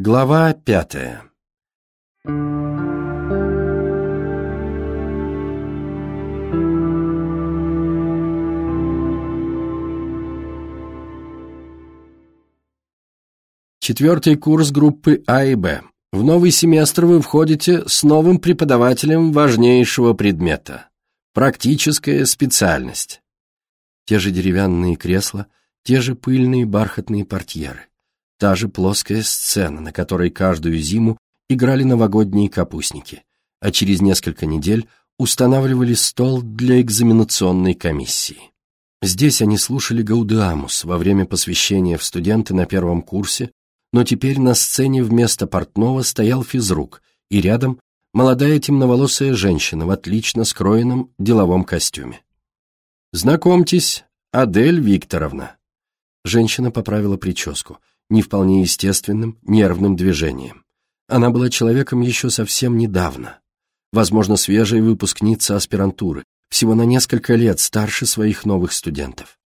Глава пятая Четвертый курс группы А и Б. В новый семестр вы входите с новым преподавателем важнейшего предмета. Практическая специальность. Те же деревянные кресла, те же пыльные бархатные портьеры. Та же плоская сцена, на которой каждую зиму играли новогодние капустники, а через несколько недель устанавливали стол для экзаменационной комиссии. Здесь они слушали Гаудеамус во время посвящения в студенты на первом курсе, но теперь на сцене вместо портного стоял физрук, и рядом молодая темноволосая женщина в отлично скроенном деловом костюме. «Знакомьтесь, Адель Викторовна». Женщина поправила прическу, не вполне естественным, нервным движением. Она была человеком еще совсем недавно. Возможно, свежая выпускница аспирантуры, всего на несколько лет старше своих новых студентов.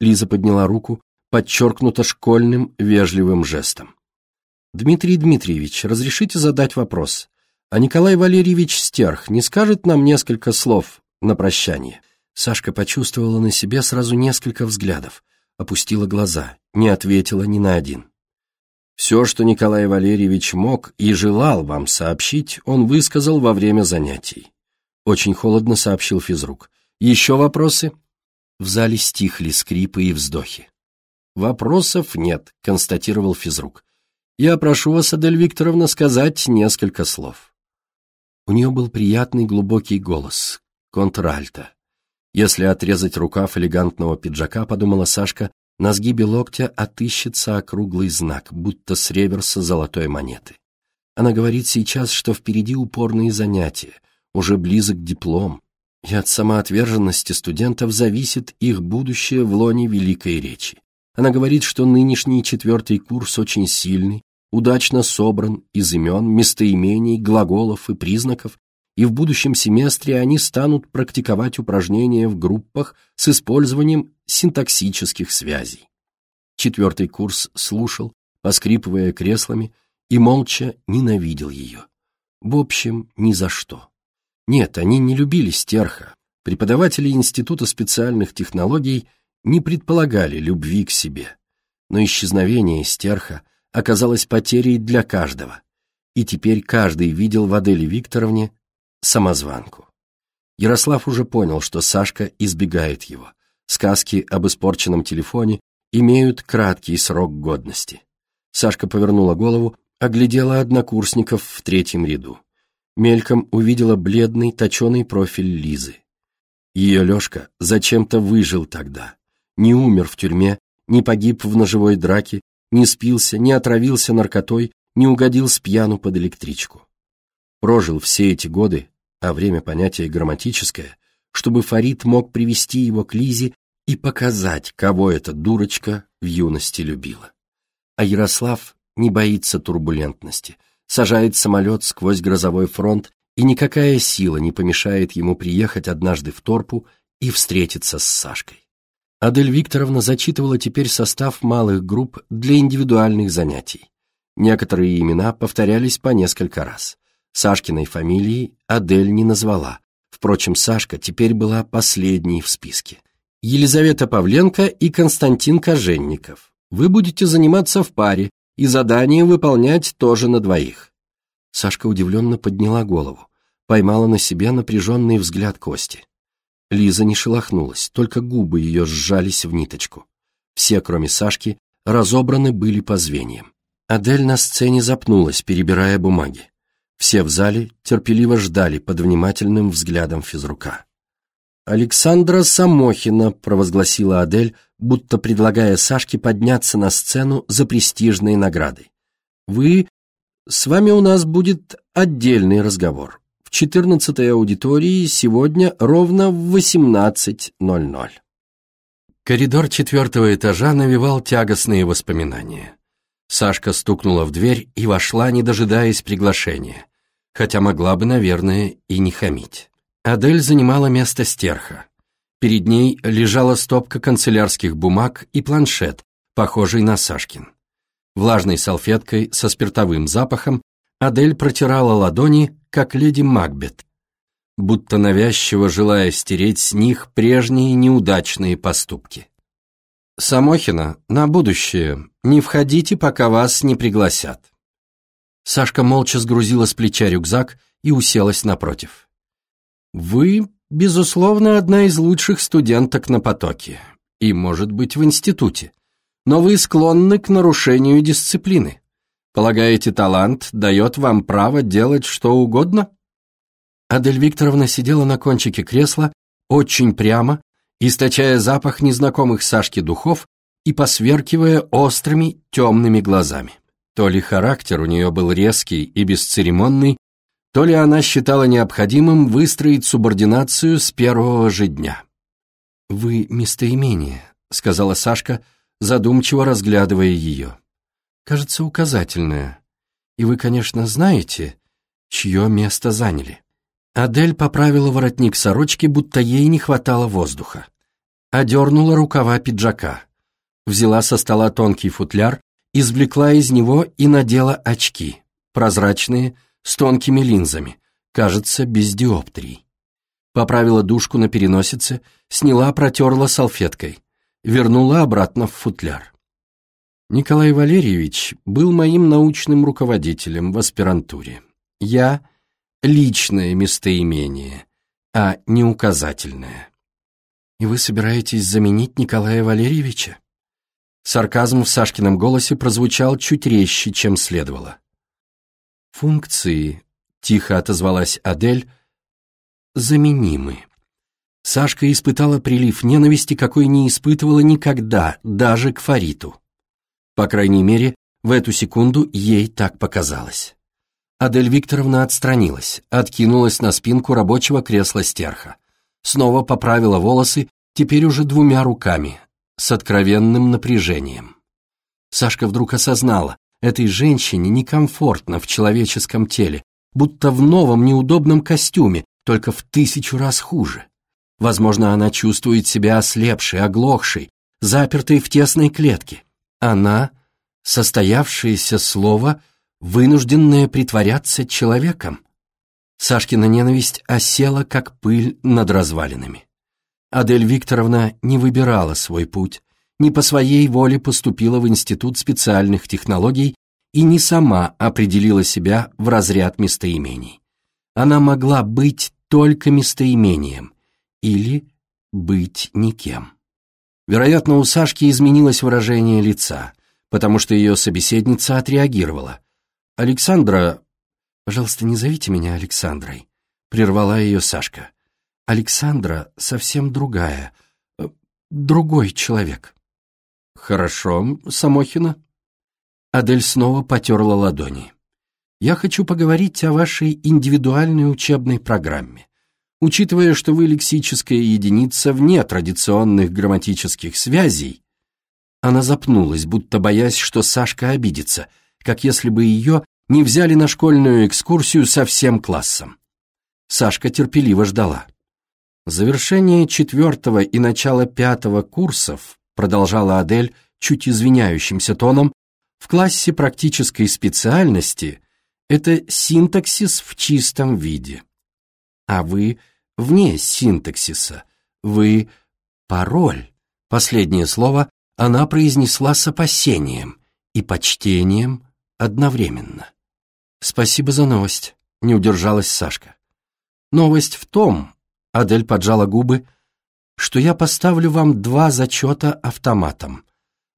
Лиза подняла руку, подчеркнуто школьным вежливым жестом. «Дмитрий Дмитриевич, разрешите задать вопрос? А Николай Валерьевич Стерх не скажет нам несколько слов на прощание?» Сашка почувствовала на себе сразу несколько взглядов, опустила глаза, не ответила ни на один. Все, что Николай Валерьевич мог и желал вам сообщить, он высказал во время занятий. Очень холодно сообщил физрук. Еще вопросы? В зале стихли скрипы и вздохи. «Вопросов нет», — констатировал физрук. «Я прошу вас, Адель Викторовна, сказать несколько слов». У нее был приятный глубокий голос, контральто. Если отрезать рукав элегантного пиджака, подумала Сашка, на сгибе локтя отыщется округлый знак, будто с реверса золотой монеты. Она говорит сейчас, что впереди упорные занятия, уже близок диплом, и от самоотверженности студентов зависит их будущее в лоне великой речи. Она говорит, что нынешний четвертый курс очень сильный, удачно собран из имен, местоимений, глаголов и признаков, и в будущем семестре они станут практиковать упражнения в группах с использованием синтаксических связей. Четвертый курс слушал, поскрипывая креслами, и молча ненавидел ее. В общем, ни за что. Нет, они не любили стерха. Преподаватели Института специальных технологий не предполагали любви к себе. Но исчезновение стерха оказалось потерей для каждого, и теперь каждый видел в Аделе Викторовне самозванку. Ярослав уже понял, что Сашка избегает его. Сказки об испорченном телефоне имеют краткий срок годности. Сашка повернула голову, оглядела однокурсников в третьем ряду. Мельком увидела бледный, точеный профиль Лизы. Ее Лешка зачем-то выжил тогда. Не умер в тюрьме, не погиб в ножевой драке, не спился, не отравился наркотой, не угодил с пьяну под электричку прожил все эти годы, а время понятие грамматическое, чтобы Фарид мог привести его к Лизе и показать, кого эта дурочка в юности любила. А Ярослав не боится турбулентности, сажает самолет сквозь грозовой фронт, и никакая сила не помешает ему приехать однажды в Торпу и встретиться с Сашкой. Адель Викторовна зачитывала теперь состав малых групп для индивидуальных занятий. Некоторые имена повторялись по несколько раз. Сашкиной фамилии Адель не назвала. Впрочем, Сашка теперь была последней в списке. Елизавета Павленко и Константин Коженников. Вы будете заниматься в паре и задание выполнять тоже на двоих. Сашка удивленно подняла голову, поймала на себе напряженный взгляд Кости. Лиза не шелохнулась, только губы ее сжались в ниточку. Все, кроме Сашки, разобраны были по звеньям. Адель на сцене запнулась, перебирая бумаги. Все в зале терпеливо ждали под внимательным взглядом физрука. «Александра Самохина», — провозгласила Адель, будто предлагая Сашке подняться на сцену за престижной наградой. «Вы... С вами у нас будет отдельный разговор. В 14-й аудитории сегодня ровно в 18.00». Коридор четвертого этажа навевал тягостные воспоминания. Сашка стукнула в дверь и вошла, не дожидаясь приглашения, хотя могла бы, наверное, и не хамить. Адель занимала место стерха. Перед ней лежала стопка канцелярских бумаг и планшет, похожий на Сашкин. Влажной салфеткой со спиртовым запахом Адель протирала ладони, как леди Макбет, будто навязчиво желая стереть с них прежние неудачные поступки. «Самохина, на будущее, не входите, пока вас не пригласят». Сашка молча сгрузила с плеча рюкзак и уселась напротив. «Вы, безусловно, одна из лучших студенток на потоке, и, может быть, в институте, но вы склонны к нарушению дисциплины. Полагаете, талант дает вам право делать что угодно?» Адель Викторовна сидела на кончике кресла, очень прямо, источая запах незнакомых Сашке духов и посверкивая острыми темными глазами. То ли характер у нее был резкий и бесцеремонный, то ли она считала необходимым выстроить субординацию с первого же дня. «Вы местоимение», — сказала Сашка, задумчиво разглядывая ее. «Кажется, указательное. И вы, конечно, знаете, чье место заняли». Адель поправила воротник сорочки, будто ей не хватало воздуха. Одернула рукава пиджака. Взяла со стола тонкий футляр, извлекла из него и надела очки, прозрачные, с тонкими линзами, кажется, без диоптрий. Поправила дужку на переносице, сняла, протерла салфеткой, вернула обратно в футляр. Николай Валерьевич был моим научным руководителем в аспирантуре. Я личное местоимение, а не указательное. И вы собираетесь заменить Николая Валерьевича? Сарказм в Сашкином голосе прозвучал чуть резче, чем следовало. Функции, тихо отозвалась Адель, заменимы. Сашка испытала прилив ненависти, какой не испытывала никогда, даже к Фариту. По крайней мере, в эту секунду ей так показалось. Адель Викторовна отстранилась, откинулась на спинку рабочего кресла стерха. Снова поправила волосы, теперь уже двумя руками, с откровенным напряжением. Сашка вдруг осознала, этой женщине некомфортно в человеческом теле, будто в новом неудобном костюме, только в тысячу раз хуже. Возможно, она чувствует себя ослепшей, оглохшей, запертой в тесной клетке. Она, состоявшееся слово — вынужденная притворяться человеком. Сашкина ненависть осела, как пыль над развалинами. Адель Викторовна не выбирала свой путь, не по своей воле поступила в Институт специальных технологий и не сама определила себя в разряд местоимений. Она могла быть только местоимением или быть никем. Вероятно, у Сашки изменилось выражение лица, потому что ее собеседница отреагировала. «Александра...» «Пожалуйста, не зовите меня Александрой», — прервала ее Сашка. «Александра совсем другая, э, другой человек». «Хорошо, Самохина». Адель снова потерла ладони. «Я хочу поговорить о вашей индивидуальной учебной программе. Учитывая, что вы лексическая единица вне традиционных грамматических связей...» Она запнулась, будто боясь, что Сашка обидится — как если бы ее не взяли на школьную экскурсию со всем классом. Сашка терпеливо ждала. Завершение четвертого и начало пятого курсов, продолжала Адель чуть извиняющимся тоном, в классе практической специальности это синтаксис в чистом виде. А вы вне синтаксиса, вы пароль. Последнее слово она произнесла с опасением и почтением одновременно. «Спасибо за новость», — не удержалась Сашка. «Новость в том», — Адель поджала губы, «что я поставлю вам два зачета автоматом,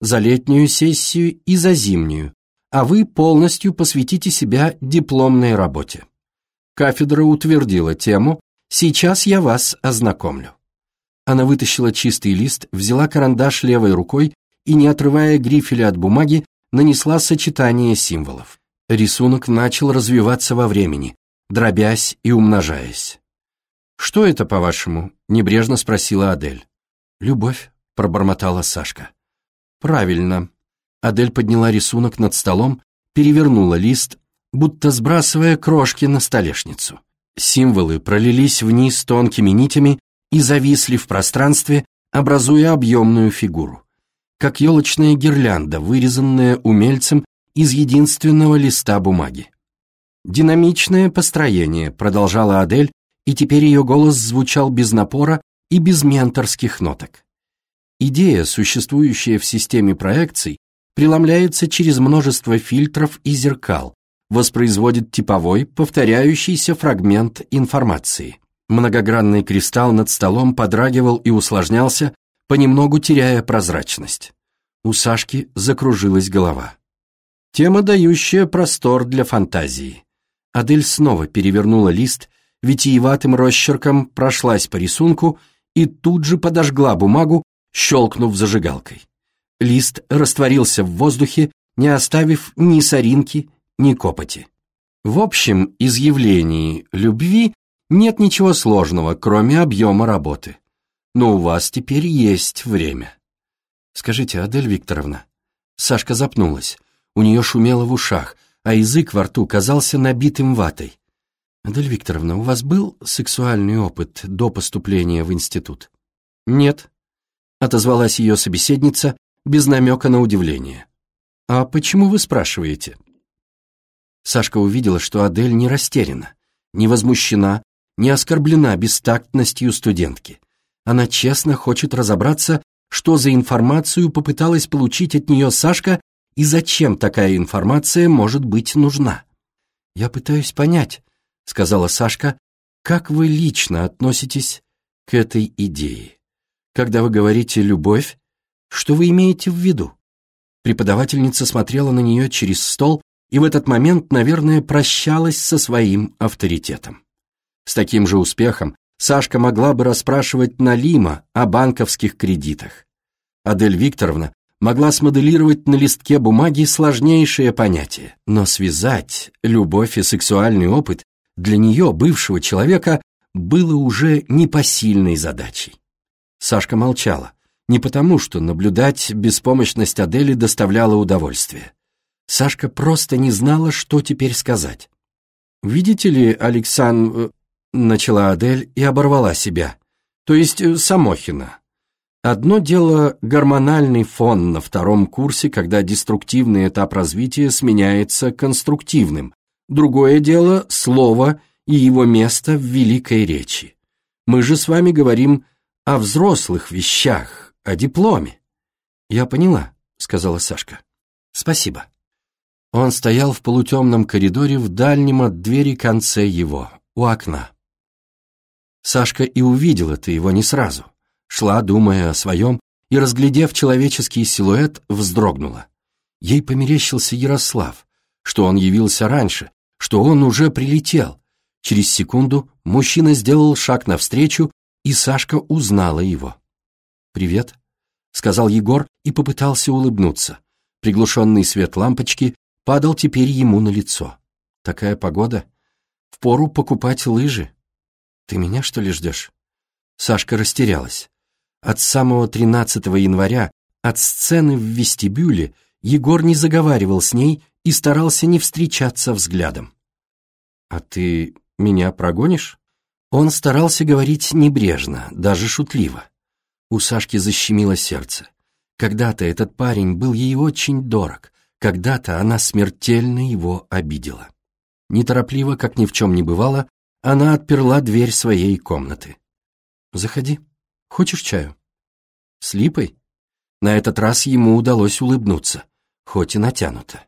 за летнюю сессию и за зимнюю, а вы полностью посвятите себя дипломной работе. Кафедра утвердила тему, сейчас я вас ознакомлю». Она вытащила чистый лист, взяла карандаш левой рукой и, не отрывая грифеля от бумаги, нанесла сочетание символов. Рисунок начал развиваться во времени, дробясь и умножаясь. «Что это, по-вашему?» — небрежно спросила Адель. «Любовь», — пробормотала Сашка. «Правильно». Адель подняла рисунок над столом, перевернула лист, будто сбрасывая крошки на столешницу. Символы пролились вниз тонкими нитями и зависли в пространстве, образуя объемную фигуру как елочная гирлянда, вырезанная умельцем из единственного листа бумаги. «Динамичное построение», — продолжала Адель, и теперь ее голос звучал без напора и без менторских ноток. Идея, существующая в системе проекций, преломляется через множество фильтров и зеркал, воспроизводит типовой, повторяющийся фрагмент информации. Многогранный кристалл над столом подрагивал и усложнялся, понемногу теряя прозрачность. У Сашки закружилась голова. Тема, дающая простор для фантазии. Адель снова перевернула лист, витиеватым росчерком прошлась по рисунку и тут же подожгла бумагу, щелкнув зажигалкой. Лист растворился в воздухе, не оставив ни соринки, ни копоти. В общем изъявлении любви нет ничего сложного, кроме объема работы. Но у вас теперь есть время. Скажите, Адель Викторовна, Сашка запнулась. У нее шумело в ушах, а язык во рту казался набитым ватой. «Адель Викторовна, у вас был сексуальный опыт до поступления в институт?» «Нет», — отозвалась ее собеседница без намека на удивление. «А почему вы спрашиваете?» Сашка увидела, что Адель не растеряна, не возмущена, не оскорблена бестактностью студентки. Она честно хочет разобраться, что за информацию попыталась получить от нее Сашка и зачем такая информация может быть нужна. «Я пытаюсь понять», — сказала Сашка, «как вы лично относитесь к этой идее? Когда вы говорите «любовь», что вы имеете в виду?» Преподавательница смотрела на нее через стол и в этот момент, наверное, прощалась со своим авторитетом. С таким же успехом Сашка могла бы расспрашивать Налима о банковских кредитах. Адель Викторовна могла смоделировать на листке бумаги сложнейшее понятие, но связать любовь и сексуальный опыт для нее, бывшего человека, было уже непосильной задачей. Сашка молчала, не потому, что наблюдать беспомощность Адели доставляло удовольствие. Сашка просто не знала, что теперь сказать. «Видите ли, Александр...» начала Адель и оборвала себя. «То есть э, Самохина. Одно дело гормональный фон на втором курсе, когда деструктивный этап развития сменяется конструктивным. Другое дело слово и его место в великой речи. Мы же с вами говорим о взрослых вещах, о дипломе. Я поняла, сказала Сашка. Спасибо. Он стоял в полутемном коридоре в дальнем от двери конце его, у окна. Сашка и увидела-то его не сразу шла, думая о своем, и, разглядев человеческий силуэт, вздрогнула. Ей померещился Ярослав, что он явился раньше, что он уже прилетел. Через секунду мужчина сделал шаг навстречу, и Сашка узнала его. «Привет», — сказал Егор и попытался улыбнуться. Приглушенный свет лампочки падал теперь ему на лицо. «Такая погода. Впору покупать лыжи. Ты меня, что ли, ждешь?» Сашка растерялась. От самого 13 января, от сцены в вестибюле, Егор не заговаривал с ней и старался не встречаться взглядом. «А ты меня прогонишь?» Он старался говорить небрежно, даже шутливо. У Сашки защемило сердце. Когда-то этот парень был ей очень дорог, когда-то она смертельно его обидела. Неторопливо, как ни в чем не бывало, она отперла дверь своей комнаты. «Заходи», Хочешь чаю?» «С липой?» На этот раз ему удалось улыбнуться, хоть и натянуто.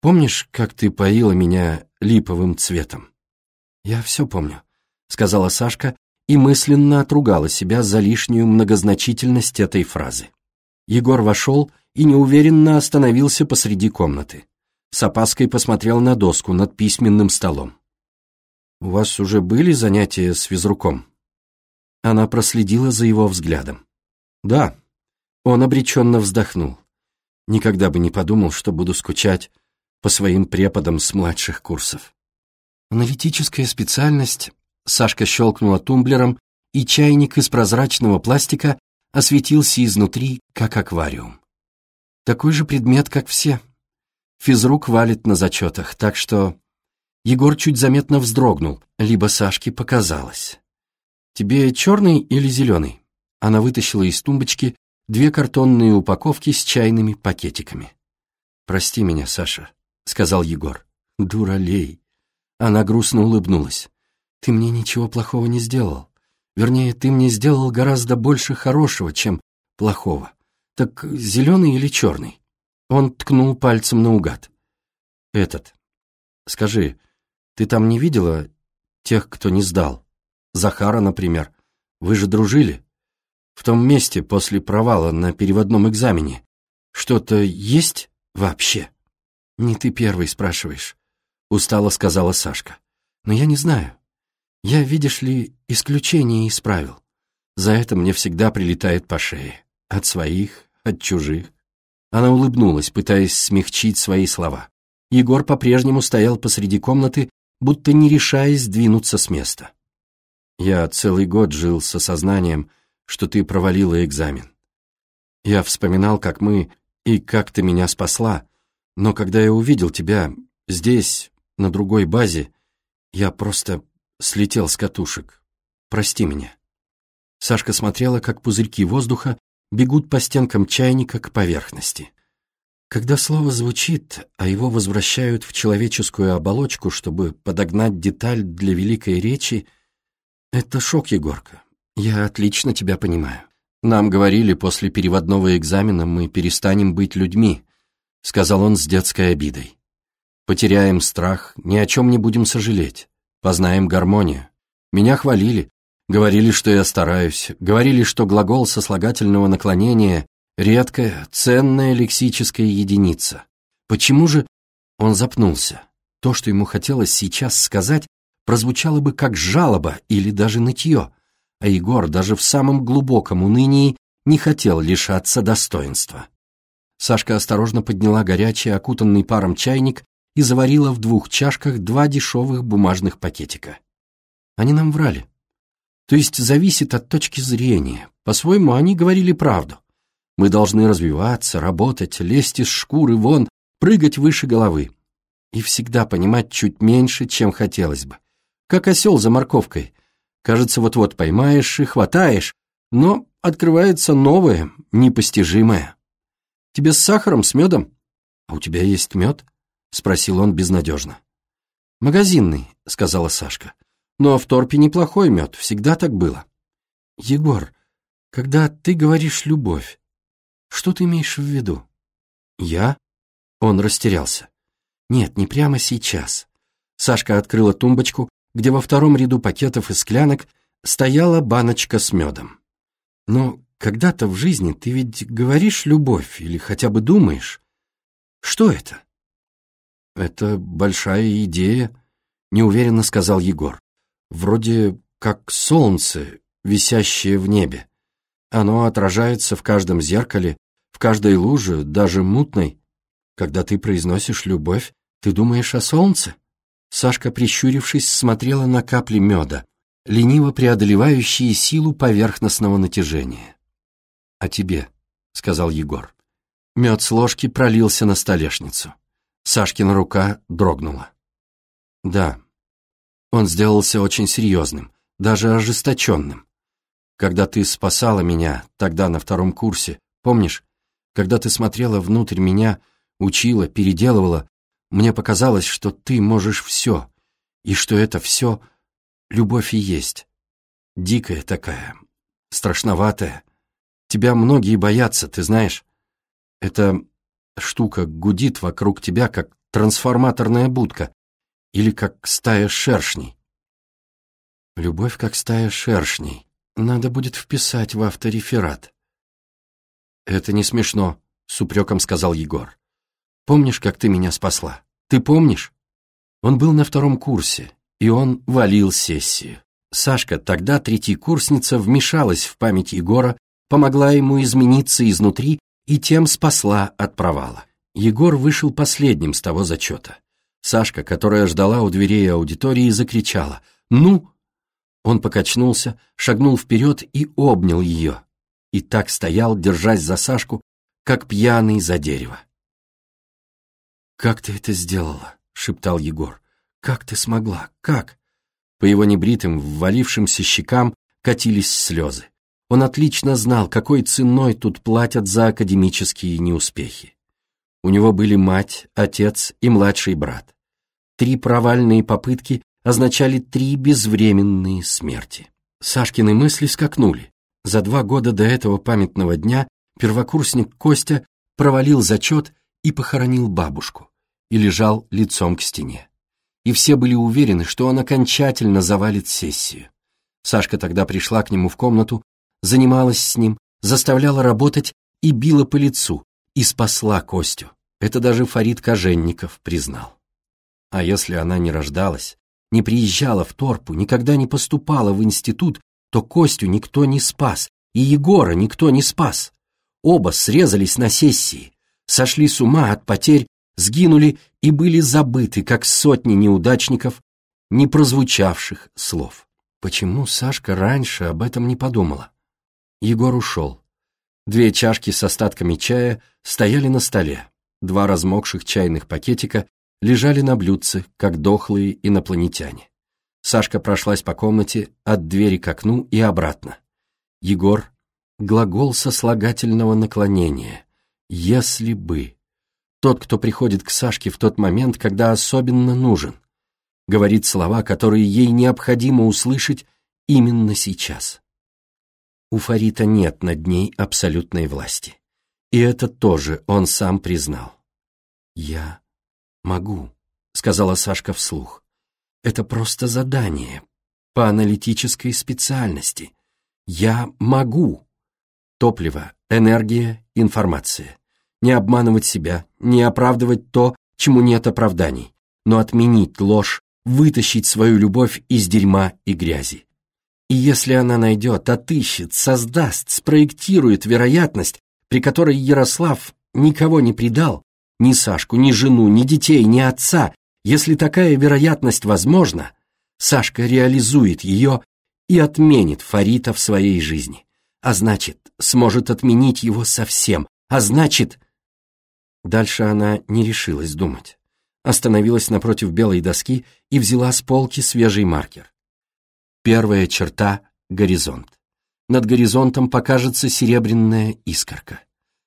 «Помнишь, как ты поила меня липовым цветом?» «Я все помню», — сказала Сашка и мысленно отругала себя за лишнюю многозначительность этой фразы. Егор вошел и неуверенно остановился посреди комнаты. С опаской посмотрел на доску над письменным столом. «У вас уже были занятия с физруком?» Она проследила за его взглядом. «Да». Он обреченно вздохнул. Никогда бы не подумал, что буду скучать по своим преподам с младших курсов. Аналитическая специальность. Сашка щелкнула тумблером, и чайник из прозрачного пластика осветился изнутри, как аквариум. Такой же предмет, как все. Физрук валит на зачетах, так что... Егор чуть заметно вздрогнул, либо Сашке показалось. «Тебе черный или зеленый?» Она вытащила из тумбочки две картонные упаковки с чайными пакетиками. «Прости меня, Саша», — сказал Егор. «Дуралей». Она грустно улыбнулась. «Ты мне ничего плохого не сделал. Вернее, ты мне сделал гораздо больше хорошего, чем плохого. Так зеленый или черный?» Он ткнул пальцем наугад. «Этот. Скажи, ты там не видела тех, кто не сдал? Захара, например. Вы же дружили? В том месте после провала на переводном экзамене. Что-то есть вообще?» «Не ты первый спрашиваешь», — устало сказала Сашка. «Но я не знаю. Я, видишь ли, исключение исправил. За это мне всегда прилетает по шее. От своих, от чужих. Она улыбнулась, пытаясь смягчить свои слова. Егор по-прежнему стоял посреди комнаты, будто не решаясь двинуться с места. «Я целый год жил с осознанием, что ты провалила экзамен. Я вспоминал, как мы и как ты меня спасла, но когда я увидел тебя здесь, на другой базе, я просто слетел с катушек. Прости меня». Сашка смотрела, как пузырьки воздуха бегут по стенкам чайника к поверхности. Когда слово звучит, а его возвращают в человеческую оболочку, чтобы подогнать деталь для великой речи, это шок, Егорка. Я отлично тебя понимаю. Нам говорили, после переводного экзамена мы перестанем быть людьми, сказал он с детской обидой. Потеряем страх, ни о чем не будем сожалеть, познаем гармонию. Меня хвалили, Говорили, что я стараюсь, говорили, что глагол сослагательного наклонения — редкая, ценная лексическая единица. Почему же он запнулся? То, что ему хотелось сейчас сказать, прозвучало бы как жалоба или даже нытье, а Егор даже в самом глубоком унынии не хотел лишаться достоинства. Сашка осторожно подняла горячий, окутанный паром чайник и заварила в двух чашках два дешевых бумажных пакетика. Они нам врали, то есть зависит от точки зрения. По-своему, они говорили правду. Мы должны развиваться, работать, лезть из шкуры вон, прыгать выше головы. И всегда понимать чуть меньше, чем хотелось бы. Как осел за морковкой. Кажется, вот-вот поймаешь и хватаешь, но открывается новое, непостижимое. Тебе с сахаром, с медом? А у тебя есть мед? Спросил он безнадежно. Магазинный, сказала Сашка. Но в торпе неплохой мед, всегда так было. Егор, когда ты говоришь «любовь», что ты имеешь в виду? Я? Он растерялся. Нет, не прямо сейчас. Сашка открыла тумбочку, где во втором ряду пакетов и склянок стояла баночка с медом. Но когда-то в жизни ты ведь говоришь «любовь» или хотя бы думаешь. Что это? Это большая идея, неуверенно сказал Егор вроде как солнце, висящее в небе. Оно отражается в каждом зеркале, в каждой луже, даже мутной. Когда ты произносишь «любовь», ты думаешь о солнце? Сашка, прищурившись, смотрела на капли меда, лениво преодолевающие силу поверхностного натяжения. «А тебе», — сказал Егор. Мед с ложки пролился на столешницу. Сашкина рука дрогнула. «Да, он сделался очень серьезным, даже ожесточенным. Когда ты спасала меня тогда на втором курсе, помнишь? Когда ты смотрела внутрь меня, учила, переделывала, мне показалось, что ты можешь все, и что это все любовь и есть. Дикая такая, страшноватая. Тебя многие боятся, ты знаешь. Эта штука гудит вокруг тебя, как трансформаторная будка, или как стая шершней. Любовь как стая шершней. Надо будет вписать в автореферат. Это не смешно, с упреком сказал Егор. Помнишь, как ты меня спасла? Ты помнишь? Он был на втором курсе, и он валил сессию. Сашка, тогда третьекурсница, вмешалась в память Егора, помогла ему измениться изнутри и тем спасла от провала. Егор вышел последним с того зачета. Сашка, которая ждала у дверей аудитории, закричала «Ну!». Он покачнулся, шагнул вперед и обнял ее. И так стоял, держась за Сашку, как пьяный за дерево. «Как ты это сделала?» — шептал Егор. «Как ты смогла? Как?» По его небритым, ввалившимся щекам катились слезы. Он отлично знал, какой ценой тут платят за академические неуспехи. У него были мать, отец и младший брат. Три провальные попытки означали три безвременные смерти. Сашкины мысли скакнули. За два года до этого памятного дня первокурсник Костя провалил зачет и похоронил бабушку, и лежал лицом к стене. И все были уверены, что он окончательно завалит сессию. Сашка тогда пришла к нему в комнату, занималась с ним, заставляла работать и била по лицу, и спасла Костю. Это даже Фарид Коженников признал. А если она не рождалась, не приезжала в Торпу, никогда не поступала в институт, то Костю никто не спас, и Егора никто не спас. Оба срезались на сессии, сошли с ума от потерь, сгинули и были забыты, как сотни неудачников, не прозвучавших слов. Почему Сашка раньше об этом не подумала? Егор ушел. Две чашки с остатками чая стояли на столе, два размокших чайных пакетика лежали на блюдце, как дохлые инопланетяне. Сашка прошлась по комнате от двери к окну и обратно. Егор — глагол сослагательного наклонения. «Если бы». Тот, кто приходит к Сашке в тот момент, когда особенно нужен. Говорит слова, которые ей необходимо услышать именно сейчас. У Фарита нет над ней абсолютной власти. И это тоже он сам признал. «Я могу», — сказала Сашка вслух. «Это просто задание по аналитической специальности. Я могу». Топливо, энергия, информация. Не обманывать себя, не оправдывать то, чему нет оправданий, но отменить ложь, вытащить свою любовь из дерьма и грязи. И если она найдет, отыщет, создаст, спроектирует вероятность, при которой Ярослав никого не предал, ни Сашку, ни жену, ни детей, ни отца, если такая вероятность возможна, Сашка реализует ее и отменит Фарита в своей жизни. А значит, сможет отменить его совсем. А значит... Дальше она не решилась думать. Остановилась напротив белой доски и взяла с полки свежий маркер. Первая черта — горизонт. Над горизонтом покажется серебряная искорка.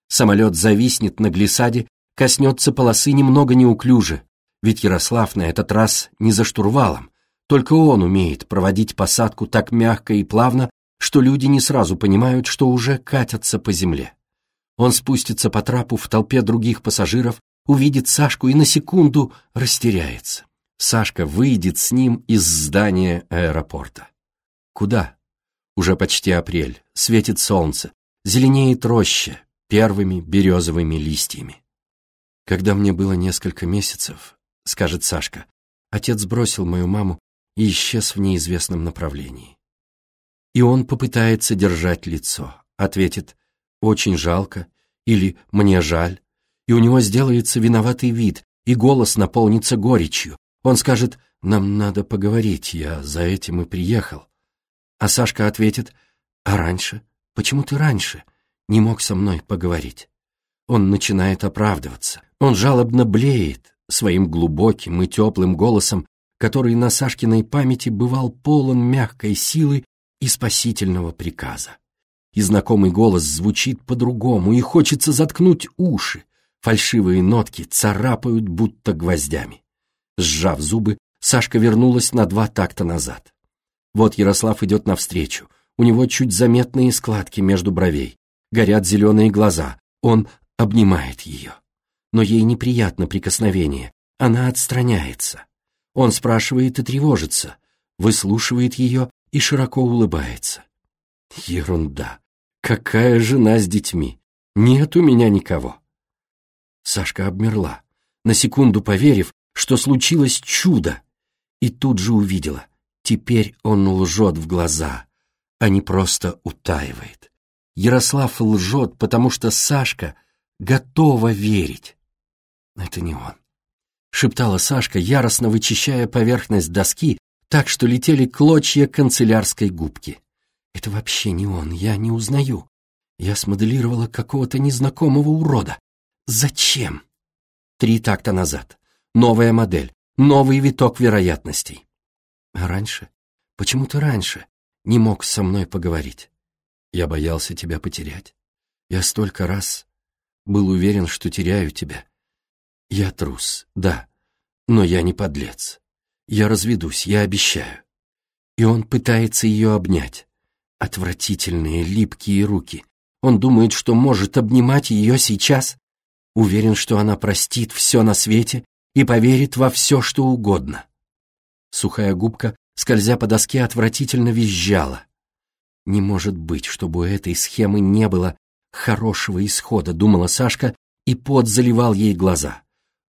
Самолет зависнет на глиссаде, коснется полосы немного неуклюже, ведь Ярослав на этот раз не за штурвалом, только он умеет проводить посадку так мягко и плавно, что люди не сразу понимают, что уже катятся по земле. Он спустится по трапу в толпе других пассажиров, увидит Сашку и на секунду растеряется. Сашка выйдет с ним из здания аэропорта. Куда? Уже почти апрель, светит солнце, зеленеет роща первыми березовыми листьями. Когда мне было несколько месяцев, скажет Сашка, отец бросил мою маму и исчез в неизвестном направлении. И он попытается держать лицо, ответит «очень жалко» или «мне жаль», и у него сделается виноватый вид, и голос наполнится горечью. Он скажет «нам надо поговорить, я за этим и приехал». А Сашка ответит «а раньше? Почему ты раньше не мог со мной поговорить?» Он начинает оправдываться. Он жалобно блеет своим глубоким и теплым голосом, который на Сашкиной памяти бывал полон мягкой силы и спасительного приказа. И знакомый голос звучит по-другому, и хочется заткнуть уши. Фальшивые нотки царапают будто гвоздями. Сжав зубы, Сашка вернулась на два такта назад. Вот Ярослав идет навстречу. У него чуть заметные складки между бровей. Горят зеленые глаза. Он обнимает ее. Но ей неприятно прикосновение. Она отстраняется. Он спрашивает и тревожится, выслушивает ее и широко улыбается. Ерунда. Какая жена с детьми? Нет у меня никого. Сашка обмерла, на секунду поверив, что случилось чудо, и тут же увидела. Теперь он лжет в глаза, а не просто утаивает. Ярослав лжет, потому что Сашка готова верить. Это не он. Шептала Сашка, яростно вычищая поверхность доски, так что летели клочья канцелярской губки. Это вообще не он, я не узнаю. Я смоделировала какого-то незнакомого урода. Зачем? Три такта назад. Новая модель, новый виток вероятностей. А раньше? Почему ты раньше не мог со мной поговорить? Я боялся тебя потерять. Я столько раз был уверен, что теряю тебя. Я трус, да, но я не подлец. Я разведусь, я обещаю. И он пытается ее обнять. Отвратительные, липкие руки. Он думает, что может обнимать ее сейчас. Уверен, что она простит все на свете и поверит во все, что угодно. Сухая губка, скользя по доске, отвратительно визжала. Не может быть, чтобы у этой схемы не было хорошего исхода, думала Сашка, и пот заливал ей глаза.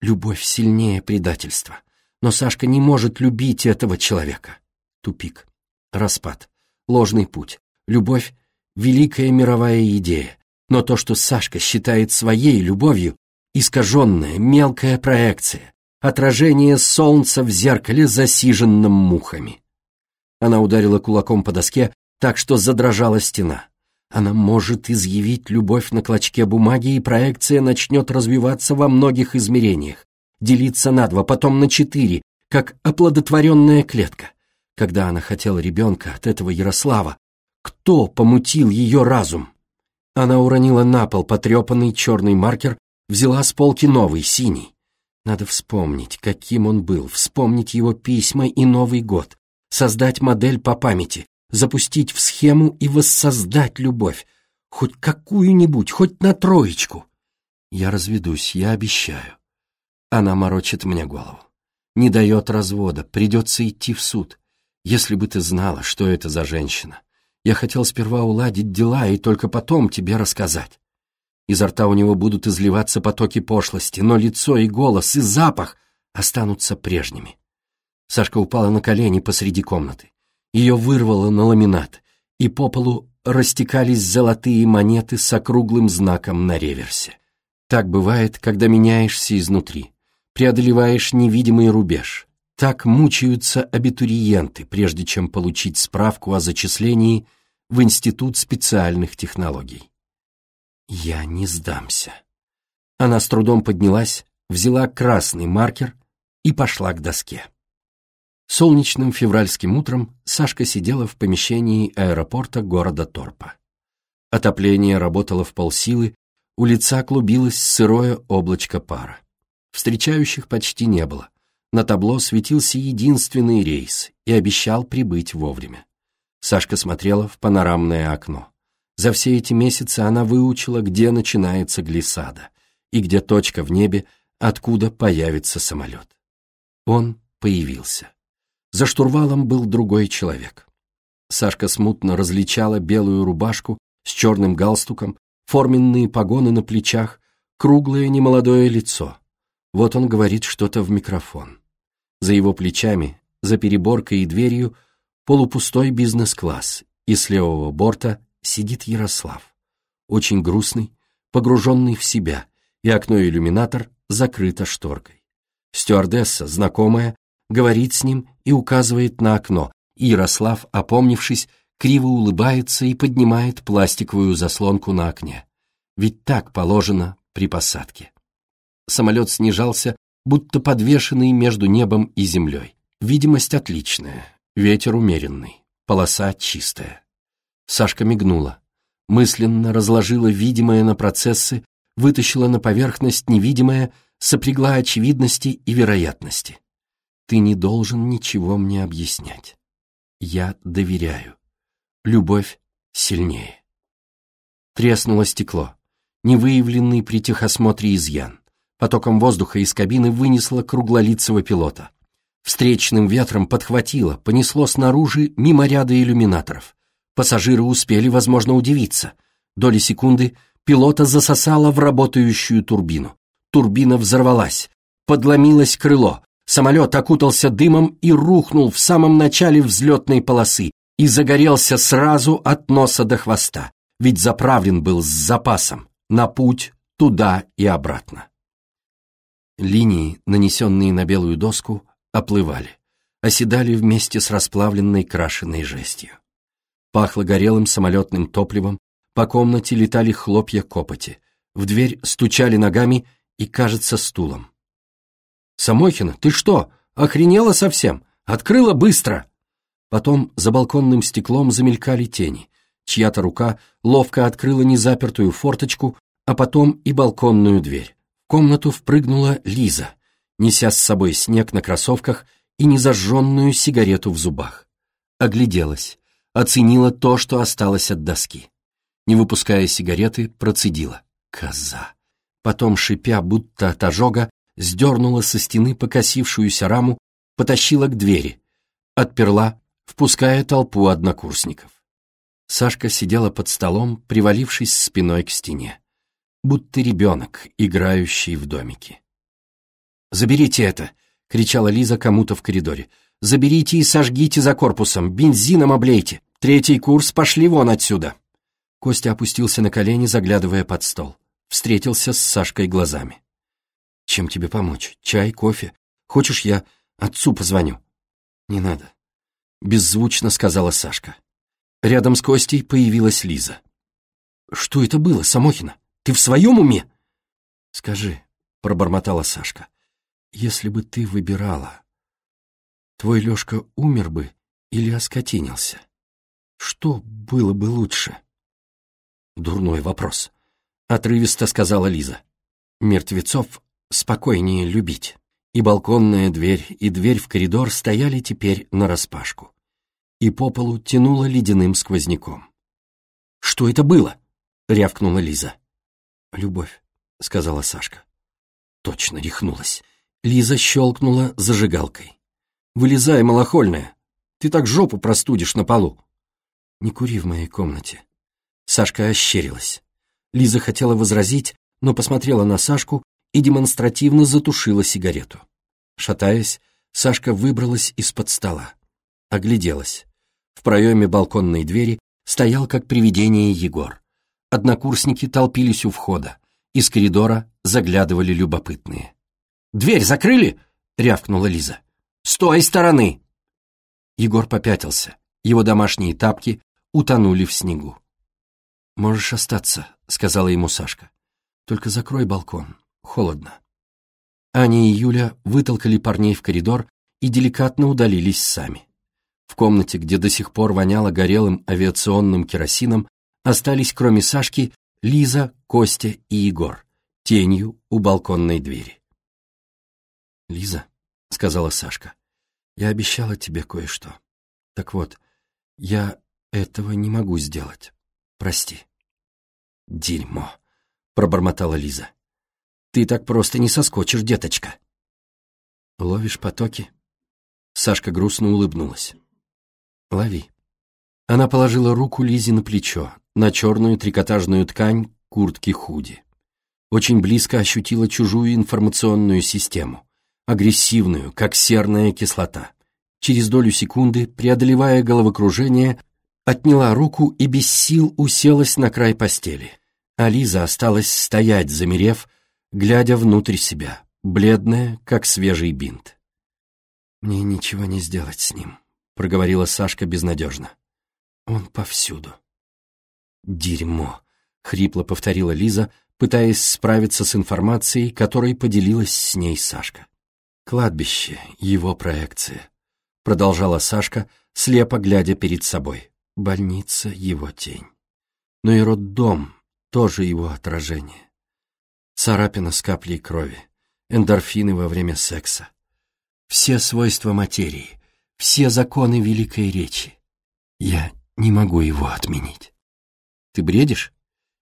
Любовь сильнее предательства. Но Сашка не может любить этого человека. Тупик. Распад ложный путь. Любовь — великая мировая идея. Но то, что Сашка считает своей любовью, искаженная мелкая проекция, отражение солнца в зеркале, засиженном мухами. Она ударила кулаком по доске, так что задрожала стена. Она может изъявить любовь на клочке бумаги, и проекция начнет развиваться во многих измерениях, делиться на два, потом на четыре, как оплодотворенная клетка. Когда она хотела ребенка от этого Ярослава, кто помутил ее разум? Она уронила на пол потрепанный черный маркер, взяла с полки новый, синий. Надо вспомнить, каким он был, вспомнить его письма и Новый год, создать модель по памяти, запустить в схему и воссоздать любовь, хоть какую-нибудь, хоть на троечку. Я разведусь, я обещаю. Она морочит мне голову. Не дает развода, придется идти в суд. Если бы ты знала, что это за женщина. Я хотел сперва уладить дела и только потом тебе рассказать. Изо рта у него будут изливаться потоки пошлости, но лицо и голос, и запах останутся прежними. Сашка упала на колени посреди комнаты. Ее вырвало на ламинат, и по полу растекались золотые монеты с округлым знаком на реверсе. Так бывает, когда меняешься изнутри, преодолеваешь невидимый рубеж, так мучаются абитуриенты, прежде чем получить справку о зачислении в Институт специальных технологий. Я не сдамся. Она с трудом поднялась, взяла красный маркер и пошла к доске. Солнечным февральским утром Сашка сидела в помещении аэропорта города Торпа. Отопление работало в полсилы, у лица клубилось сырое облачко пара. Встречающих почти не было. На табло светился единственный рейс и обещал прибыть вовремя. Сашка смотрела в панорамное окно. За все эти месяцы она выучила, где начинается глиссада и где точка в небе, откуда появится самолет. Он появился. За штурвалом был другой человек. Сашка смутно различала белую рубашку с черным галстуком, форменные погоны на плечах, круглое немолодое лицо. Вот он говорит что-то в микрофон. За его плечами, за переборкой и дверью, полупустой бизнес-класс, и с левого борта сидит Ярослав. Очень грустный, погруженный в себя, и окно-иллюминатор закрыто шторкой. Стюардесса, знакомая, говорит с ним и указывает на окно, Ярослав, опомнившись, криво улыбается и поднимает пластиковую заслонку на окне. Ведь так положено при посадке. Самолет снижался, будто подвешенный между небом и землей. Видимость отличная, ветер умеренный, полоса чистая. Сашка мигнула, мысленно разложила видимое на процессы, вытащила на поверхность невидимое, сопрягла очевидности и вероятности. Ты не должен ничего мне объяснять. Я доверяю. Любовь сильнее. Треснуло стекло. Невыявленный при техосмотре изъян. Потоком воздуха из кабины вынесло круглолицего пилота. Встречным ветром подхватило, понесло снаружи мимо ряда иллюминаторов. Пассажиры успели, возможно, удивиться. Доли секунды пилота засосало в работающую турбину. Турбина взорвалась. Подломилось крыло. Самолет окутался дымом и рухнул в самом начале взлетной полосы и загорелся сразу от носа до хвоста, ведь заправлен был с запасом на путь туда и обратно. Линии, нанесенные на белую доску, оплывали, оседали вместе с расплавленной крашеной жестью. Пахло горелым самолетным топливом, по комнате летали хлопья копоти, в дверь стучали ногами и, кажется, стулом. «Самохина, ты что, охренела совсем? Открыла быстро!» Потом за балконным стеклом замелькали тени. Чья-то рука ловко открыла незапертую форточку, а потом и балконную дверь. комнату впрыгнула Лиза, неся с собой снег на кроссовках и незажженную сигарету в зубах. Огляделась, оценила то, что осталось от доски. Не выпуская сигареты, процедила. Коза. Потом, шипя, будто от ожога, сдернула со стены покосившуюся раму, потащила к двери, отперла, впуская толпу однокурсников. Сашка сидела под столом, привалившись спиной к стене, будто ребенок, играющий в домике. «Заберите это!» — кричала Лиза кому-то в коридоре. «Заберите и сожгите за корпусом, бензином облейте! Третий курс, пошли вон отсюда!» Костя опустился на колени, заглядывая под стол. Встретился с Сашкой глазами. «Чем тебе помочь? Чай, кофе? Хочешь, я отцу позвоню?» «Не надо», — беззвучно сказала Сашка. Рядом с Костей появилась Лиза. «Что это было, Самохина? Ты в своем уме?» «Скажи», — пробормотала Сашка, — «если бы ты выбирала, твой Лешка умер бы или оскотинился? Что было бы лучше?» «Дурной вопрос», — отрывисто сказала Лиза. «Мертвецов спокойнее любить». И балконная дверь, и дверь в коридор стояли теперь нараспашку и по полу тянуло ледяным сквозняком. «Что это было?» — рявкнула Лиза. «Любовь», — сказала Сашка. Точно рехнулась. Лиза щелкнула зажигалкой. «Вылезай, малохольная! Ты так жопу простудишь на полу!» «Не кури в моей комнате». Сашка ощерилась. Лиза хотела возразить, но посмотрела на Сашку и демонстративно затушила сигарету. Шатаясь, Сашка выбралась из-под стола. Огляделась. В проеме балконной двери стоял как привидение Егор. Однокурсники толпились у входа. Из коридора заглядывали любопытные. «Дверь закрыли?» — рявкнула Лиза. «С той стороны!» Егор попятился. Его домашние тапки утонули в снегу. «Можешь остаться», — сказала ему Сашка. «Только закрой балкон. Холодно». Аня и Юля вытолкали парней в коридор и деликатно удалились сами. В комнате, где до сих пор воняло горелым авиационным керосином, остались, кроме Сашки, Лиза, Костя и Егор, тенью у балконной двери. «Лиза», — сказала Сашка, — «я обещала тебе кое-что. Так вот, я этого не могу сделать. Прости». «Дерьмо», — пробормотала Лиза. «Ты так просто не соскочишь, деточка». «Ловишь потоки?» Сашка грустно улыбнулась. Лови». Она положила руку Лизе на плечо, на черную трикотажную ткань куртки худи. Очень близко ощутила чужую информационную систему, агрессивную, как серная кислота. Через долю секунды, преодолевая головокружение, отняла руку и без сил уселась на край постели. А Лиза осталась стоять, замерев, глядя внутрь себя, бледная, как свежий бинт. «Мне ничего не сделать с ним», проговорила Сашка безнадежно. Он повсюду. Дерьмо, хрипло повторила Лиза, пытаясь справиться с информацией, которой поделилась с ней Сашка. Кладбище, его проекция. Продолжала Сашка, слепо глядя перед собой. Больница, его тень. Но и роддом, тоже его отражение. Царапина с каплей крови, эндорфины во время секса. Все свойства материи, все законы великой речи. Я не могу его отменить. Ты бредишь?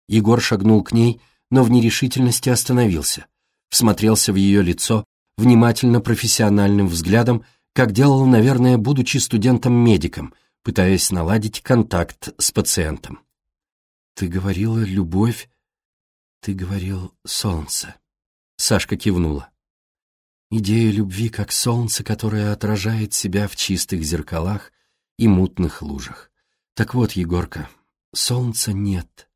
Егор шагнул к ней, но в нерешительности остановился, всмотрелся в ее лицо внимательно профессиональным взглядом, как делал, наверное, будучи студентом-медиком, пытаясь наладить контакт с пациентом. «Ты говорила любовь, ты говорил солнце». Сашка кивнула. Идея любви как солнце, которое отражает себя в чистых зеркалах и мутных лужах. Так вот, Егорка, солнца нет.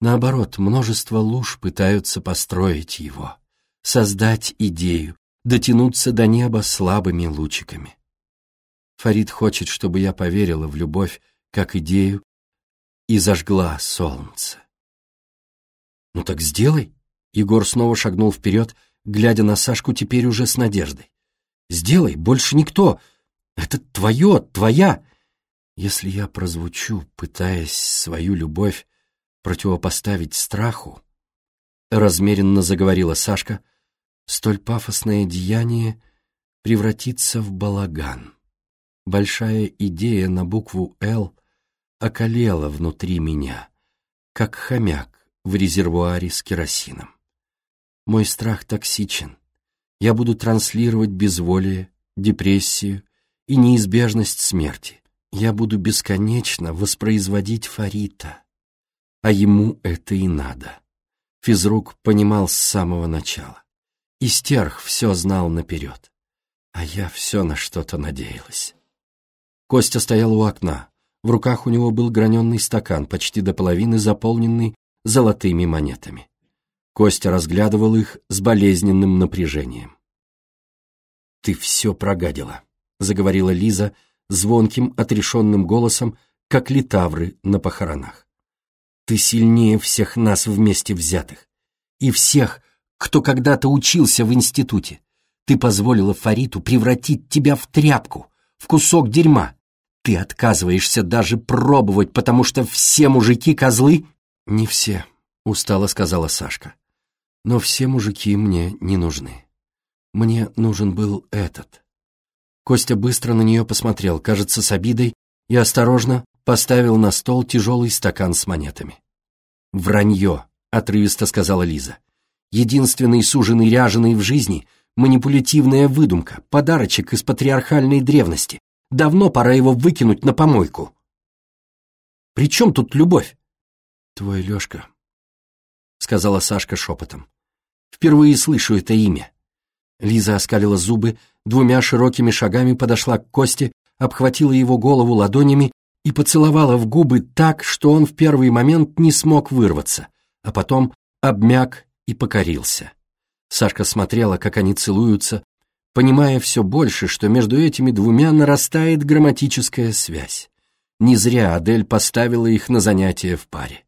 Наоборот, множество луж пытаются построить его, создать идею, дотянуться до неба слабыми лучиками. Фарид хочет, чтобы я поверила в любовь как идею и зажгла солнце. «Ну так сделай!» Егор снова шагнул вперед, глядя на Сашку теперь уже с надеждой. «Сделай, больше никто! Это твое, твоя!» Если я прозвучу, пытаясь свою любовь противопоставить страху, размеренно заговорила Сашка, Столь пафосное деяние превратится в балаган. Большая идея на букву «Л» околела внутри меня, как хомяк в резервуаре с керосином. Мой страх токсичен. Я буду транслировать безволие, депрессию и неизбежность смерти. Я буду бесконечно воспроизводить Фарита. А ему это и надо. Физрук понимал с самого начала. Истерх все знал наперед. А я все на что-то надеялась. Костя стоял у окна. В руках у него был граненый стакан, почти до половины заполненный золотыми монетами. Костя разглядывал их с болезненным напряжением. «Ты все прогадила», — заговорила Лиза звонким, отрешенным голосом, как литавры на похоронах. «Ты сильнее всех нас вместе взятых. И всех, кто когда-то учился в институте. Ты позволила Фариту превратить тебя в тряпку, в кусок дерьма. Ты отказываешься даже пробовать, потому что все мужики козлы?» «Не все», — устало сказала Сашка. «Но все мужики мне не нужны. Мне нужен был этот». Костя быстро на нее посмотрел, кажется, с обидой, и осторожно поставил на стол тяжелый стакан с монетами. «Вранье», — отрывисто сказала Лиза. «Единственный суженый ряженый в жизни — манипулятивная выдумка, подарочек из патриархальной древности. Давно пора его выкинуть на помойку». «При чем тут любовь?» «Твой Лешка», — сказала Сашка шепотом. «Впервые слышу это имя». Лиза оскалила зубы, двумя широкими шагами подошла к Косте, обхватила его голову ладонями и поцеловала в губы так, что он в первый момент не смог вырваться, а потом обмяк и покорился. Сашка смотрела, как они целуются, понимая все больше, что между этими двумя нарастает грамматическая связь. Не зря Адель поставила их на занятия в паре.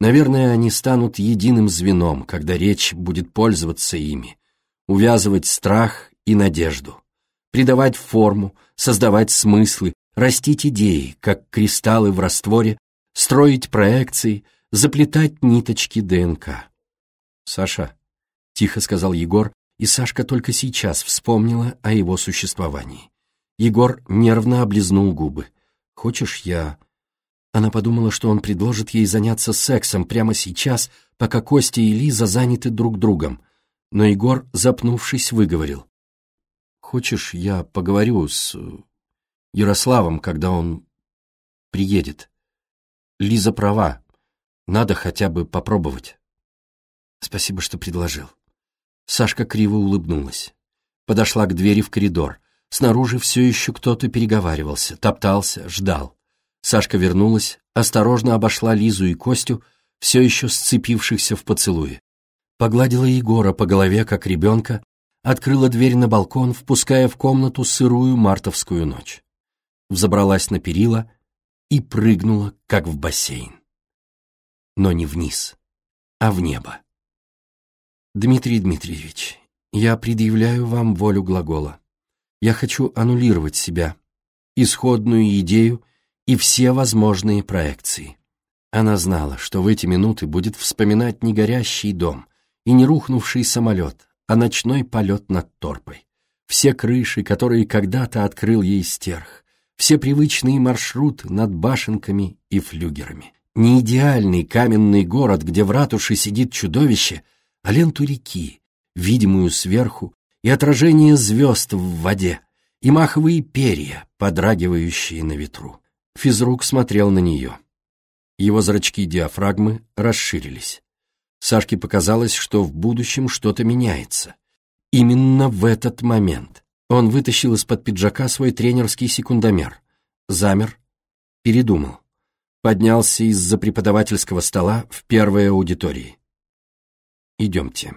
Наверное, они станут единым звеном, когда речь будет пользоваться ими, увязывать страх и надежду, придавать форму, создавать смыслы, растить идеи, как кристаллы в растворе, строить проекции, заплетать ниточки ДНК. «Саша», — тихо сказал Егор, и Сашка только сейчас вспомнила о его существовании. Егор нервно облизнул губы. «Хочешь, я...» Она подумала, что он предложит ей заняться сексом прямо сейчас, пока Костя и Лиза заняты друг другом. Но Егор, запнувшись, выговорил. «Хочешь, я поговорю с э, Ярославом, когда он приедет? Лиза права. Надо хотя бы попробовать». «Спасибо, что предложил». Сашка криво улыбнулась. Подошла к двери в коридор. Снаружи все еще кто-то переговаривался, топтался, ждал. Сашка вернулась, осторожно обошла Лизу и Костю, все еще сцепившихся в поцелуе. Погладила Егора по голове, как ребенка, открыла дверь на балкон, впуская в комнату сырую мартовскую ночь. Взобралась на перила и прыгнула, как в бассейн. Но не вниз, а в небо. Дмитрий Дмитриевич, я предъявляю вам волю глагола. Я хочу аннулировать себя, исходную идею и все возможные проекции. Она знала, что в эти минуты будет вспоминать не горящий дом и не рухнувший самолет, а ночной полет над торпой. Все крыши, которые когда-то открыл ей стерх, все привычные маршруты над башенками и флюгерами. Не идеальный каменный город, где в ратуше сидит чудовище, а ленту реки, видимую сверху, и отражение звезд в воде, и маховые перья, подрагивающие на ветру. Физрук смотрел на нее. Его зрачки диафрагмы расширились. Сашке показалось, что в будущем что-то меняется. Именно в этот момент он вытащил из-под пиджака свой тренерский секундомер, замер, передумал, поднялся из-за преподавательского стола в первой аудитории. «Идемте».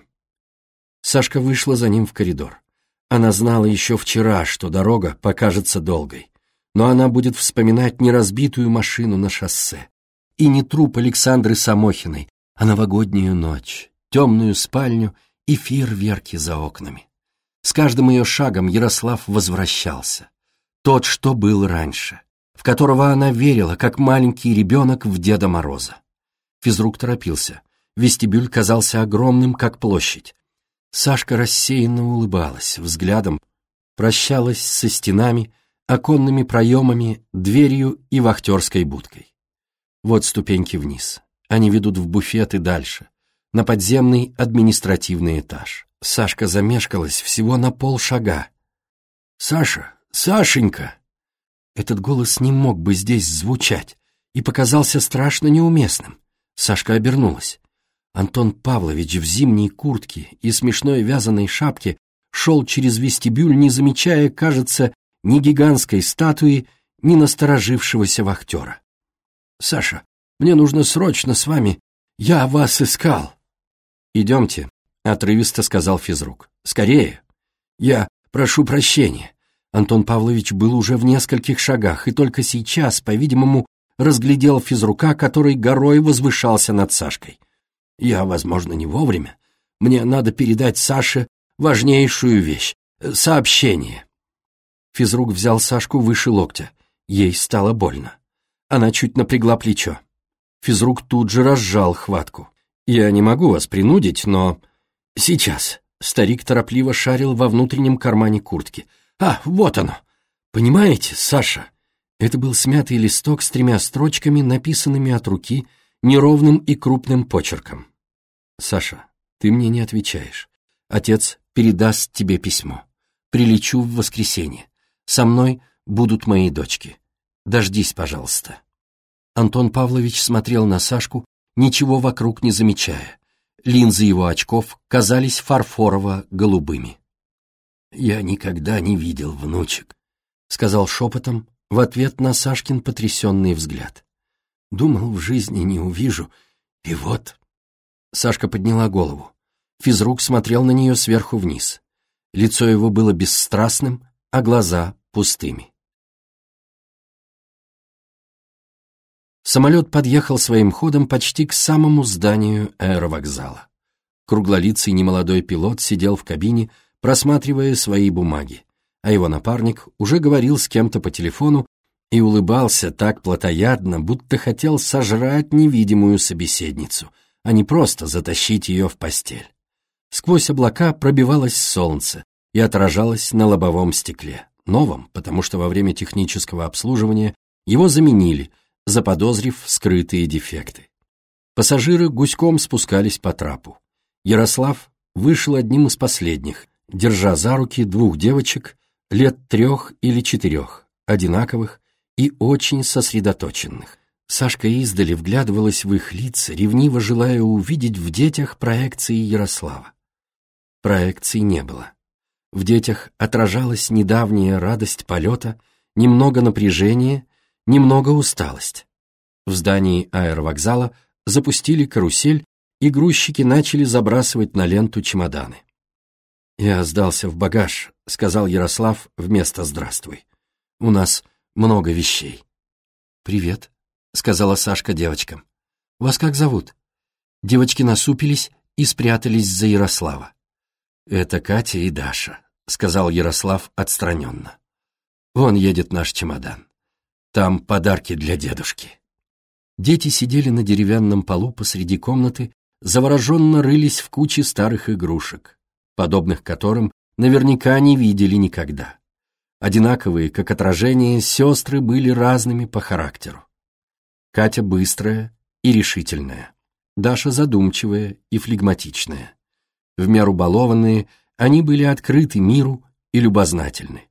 Сашка вышла за ним в коридор. Она знала еще вчера, что дорога покажется долгой, но она будет вспоминать не разбитую машину на шоссе и не труп Александры Самохиной, а новогоднюю ночь, темную спальню и фейерверки за окнами. С каждым ее шагом Ярослав возвращался. Тот, что был раньше, в которого она верила, как маленький ребенок в Деда Мороза. Физрук торопился. Вестибюль казался огромным, как площадь. Сашка рассеянно улыбалась, взглядом прощалась со стенами, оконными проемами, дверью и вахтерской будкой. Вот ступеньки вниз. Они ведут в буфет и дальше, на подземный административный этаж. Сашка замешкалась всего на полшага. «Саша! Сашенька!» Этот голос не мог бы здесь звучать и показался страшно неуместным. Сашка обернулась. Антон Павлович в зимней куртке и смешной вязаной шапке шел через вестибюль, не замечая, кажется, ни гигантской статуи, ни насторожившегося вахтера. «Саша, мне нужно срочно с вами. Я вас искал». «Идемте», — отрывисто сказал физрук. «Скорее». «Я прошу прощения». Антон Павлович был уже в нескольких шагах и только сейчас, по-видимому, разглядел физрука, который горой возвышался над Сашкой. «Я, возможно, не вовремя. Мне надо передать Саше важнейшую вещь — сообщение». Физрук взял Сашку выше локтя. Ей стало больно. Она чуть напрягла плечо. Физрук тут же разжал хватку. «Я не могу вас принудить, но...» «Сейчас». Старик торопливо шарил во внутреннем кармане куртки. «А, вот оно! Понимаете, Саша?» Это был смятый листок с тремя строчками, написанными от руки, неровным и крупным почерком. «Саша, ты мне не отвечаешь. Отец передаст тебе письмо. Прилечу в воскресенье. Со мной будут мои дочки. Дождись, пожалуйста». Антон Павлович смотрел на Сашку, ничего вокруг не замечая. Линзы его очков казались фарфорово-голубыми. «Я никогда не видел внучек», — сказал шепотом в ответ на Сашкин потрясенный взгляд. «Думал, в жизни не увижу, и вот...» Сашка подняла голову. Физрук смотрел на нее сверху вниз. Лицо его было бесстрастным, а глаза пустыми. Самолет подъехал своим ходом почти к самому зданию аэровокзала. Круглолицый немолодой пилот сидел в кабине, просматривая свои бумаги, а его напарник уже говорил с кем-то по телефону и улыбался так плотоядно, будто хотел сожрать невидимую собеседницу, а не просто затащить ее в постель. Сквозь облака пробивалось солнце и отражалось на лобовом стекле, новом, потому что во время технического обслуживания его заменили – заподозрив скрытые дефекты. Пассажиры гуськом спускались по трапу. Ярослав вышел одним из последних, держа за руки двух девочек лет трех или четырех, одинаковых и очень сосредоточенных. Сашка издали вглядывалась в их лица, ревниво желая увидеть в детях проекции Ярослава. Проекций не было. В детях отражалась недавняя радость полета, немного напряжения немного усталость. В здании аэровокзала запустили карусель, и грузчики начали забрасывать на ленту чемоданы. «Я сдался в багаж», — сказал Ярослав вместо «здравствуй». «У нас много вещей». «Привет», — сказала Сашка девочкам. «Вас как зовут?» Девочки насупились и спрятались за Ярослава. «Это Катя и Даша», — сказал Ярослав отстраненно. «Вон едет наш чемодан». Там подарки для дедушки. Дети сидели на деревянном полу посреди комнаты, завороженно рылись в куче старых игрушек, подобных которым наверняка не видели никогда. Одинаковые, как отражение, сестры были разными по характеру. Катя быстрая и решительная, Даша задумчивая и флегматичная. В меру балованные, они были открыты миру и любознательны.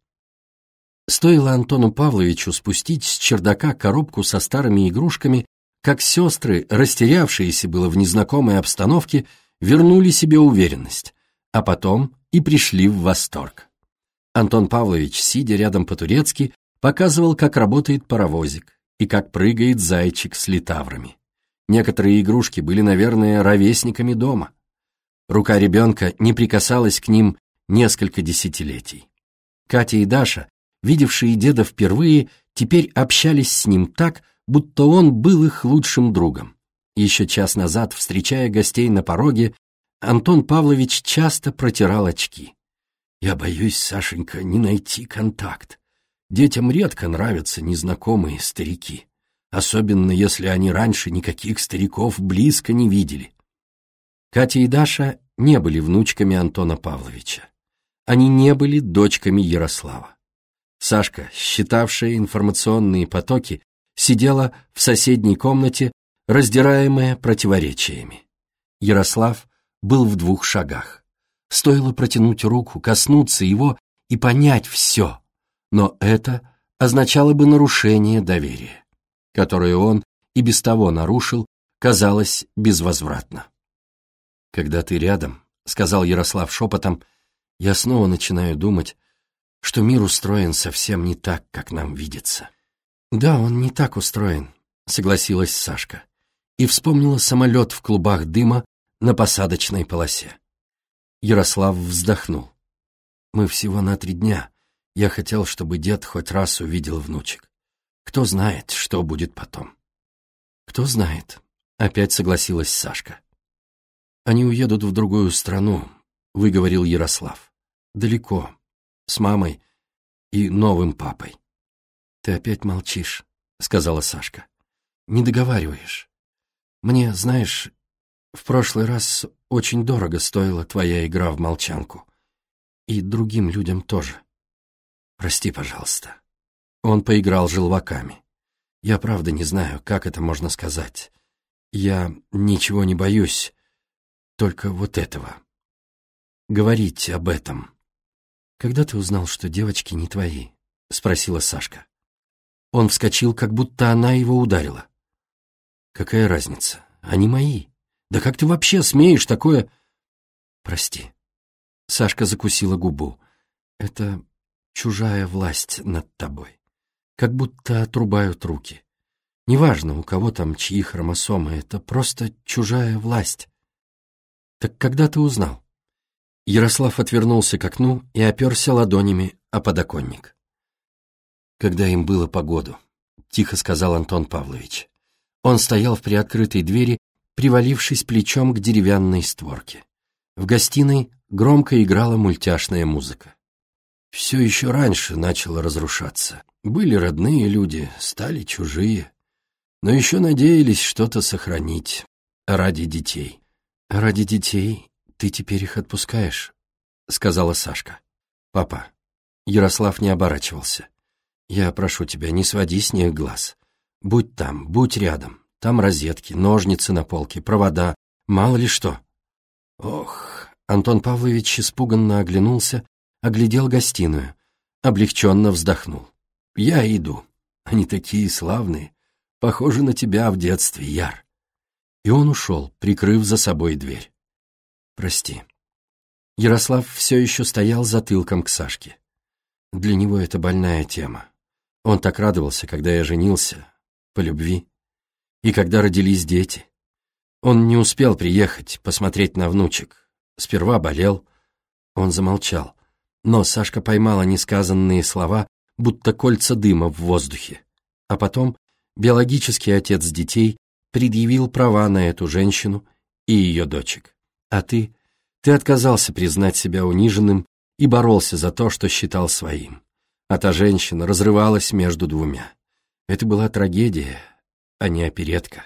Стоило Антону Павловичу спустить с чердака коробку со старыми игрушками, как сестры, растерявшиеся было в незнакомой обстановке, вернули себе уверенность, а потом и пришли в восторг. Антон Павлович, сидя рядом по-турецки, показывал, как работает паровозик и как прыгает зайчик с литаврами. Некоторые игрушки были, наверное, ровесниками дома. Рука ребенка не прикасалась к ним несколько десятилетий. Катя и Даша видевшие деда впервые, теперь общались с ним так, будто он был их лучшим другом. Еще час назад, встречая гостей на пороге, Антон Павлович часто протирал очки. «Я боюсь, Сашенька, не найти контакт. Детям редко нравятся незнакомые старики, особенно если они раньше никаких стариков близко не видели». Катя и Даша не были внучками Антона Павловича. Они не были дочками Ярослава. Сашка, считавшая информационные потоки, сидела в соседней комнате, раздираемая противоречиями. Ярослав был в двух шагах. Стоило протянуть руку, коснуться его и понять все, но это означало бы нарушение доверия, которое он и без того нарушил, казалось безвозвратно. «Когда ты рядом», — сказал Ярослав шепотом, — «я снова начинаю думать, что мир устроен совсем не так, как нам видится». «Да, он не так устроен», — согласилась Сашка и вспомнила самолет в клубах дыма на посадочной полосе. Ярослав вздохнул. «Мы всего на три дня. Я хотел, чтобы дед хоть раз увидел внучек. Кто знает, что будет потом?» «Кто знает», — опять согласилась Сашка. «Они уедут в другую страну», — выговорил Ярослав. «Далеко, с мамой и новым папой». «Ты опять молчишь», — сказала Сашка. «Не договариваешь. Мне, знаешь, в прошлый раз очень дорого стоила твоя игра в молчанку. И другим людям тоже. Прости, пожалуйста». Он поиграл желваками. «Я правда не знаю, как это можно сказать. Я ничего не боюсь, только вот этого. Говорить об этом». «Когда ты узнал, что девочки не твои?» — спросила Сашка. Он вскочил, как будто она его ударила. Какая разница? Они мои. Да как ты вообще смеешь такое... Прости. Сашка закусила губу. Это чужая власть над тобой. Как будто отрубают руки. Неважно, у кого там чьи хромосомы, это просто чужая власть. Так когда ты узнал? Ярослав отвернулся к окну и оперся ладонями о подоконник. Когда им было погоду, тихо сказал Антон Павлович. Он стоял в приоткрытой двери, привалившись плечом к деревянной створке. В гостиной громко играла мультяшная музыка. Все еще раньше начало разрушаться. Были родные люди, стали чужие. Но еще надеялись что-то сохранить ради детей. «Ради детей ты теперь их отпускаешь», — сказала Сашка. «Папа». Ярослав не оборачивался. «Я прошу тебя, не своди с них глаз. Будь там, будь рядом. Там розетки, ножницы на полке, провода, мало ли что. Ох, Антон Павлович испуганно оглянулся, оглядел гостиную, облегченно вздохнул. Я иду. Они такие славные. Похожи на тебя в детстве, Яр. И он ушел, прикрыв за собой дверь. Прости. Ярослав все еще стоял затылком к Сашке. Для него это больная тема. Он так радовался, когда я женился, по любви. И когда родились дети. Он не успел приехать, посмотреть на внучек. Сперва болел. Он замолчал. Но Сашка поймала несказанные слова, будто кольца дыма в воздухе. А потом биологический отец детей предъявил права на эту женщину и ее дочек. А ты? Ты отказался признать себя униженным и боролся за то, что считал своим. А та женщина разрывалась между двумя. Это была трагедия, а не оперетка.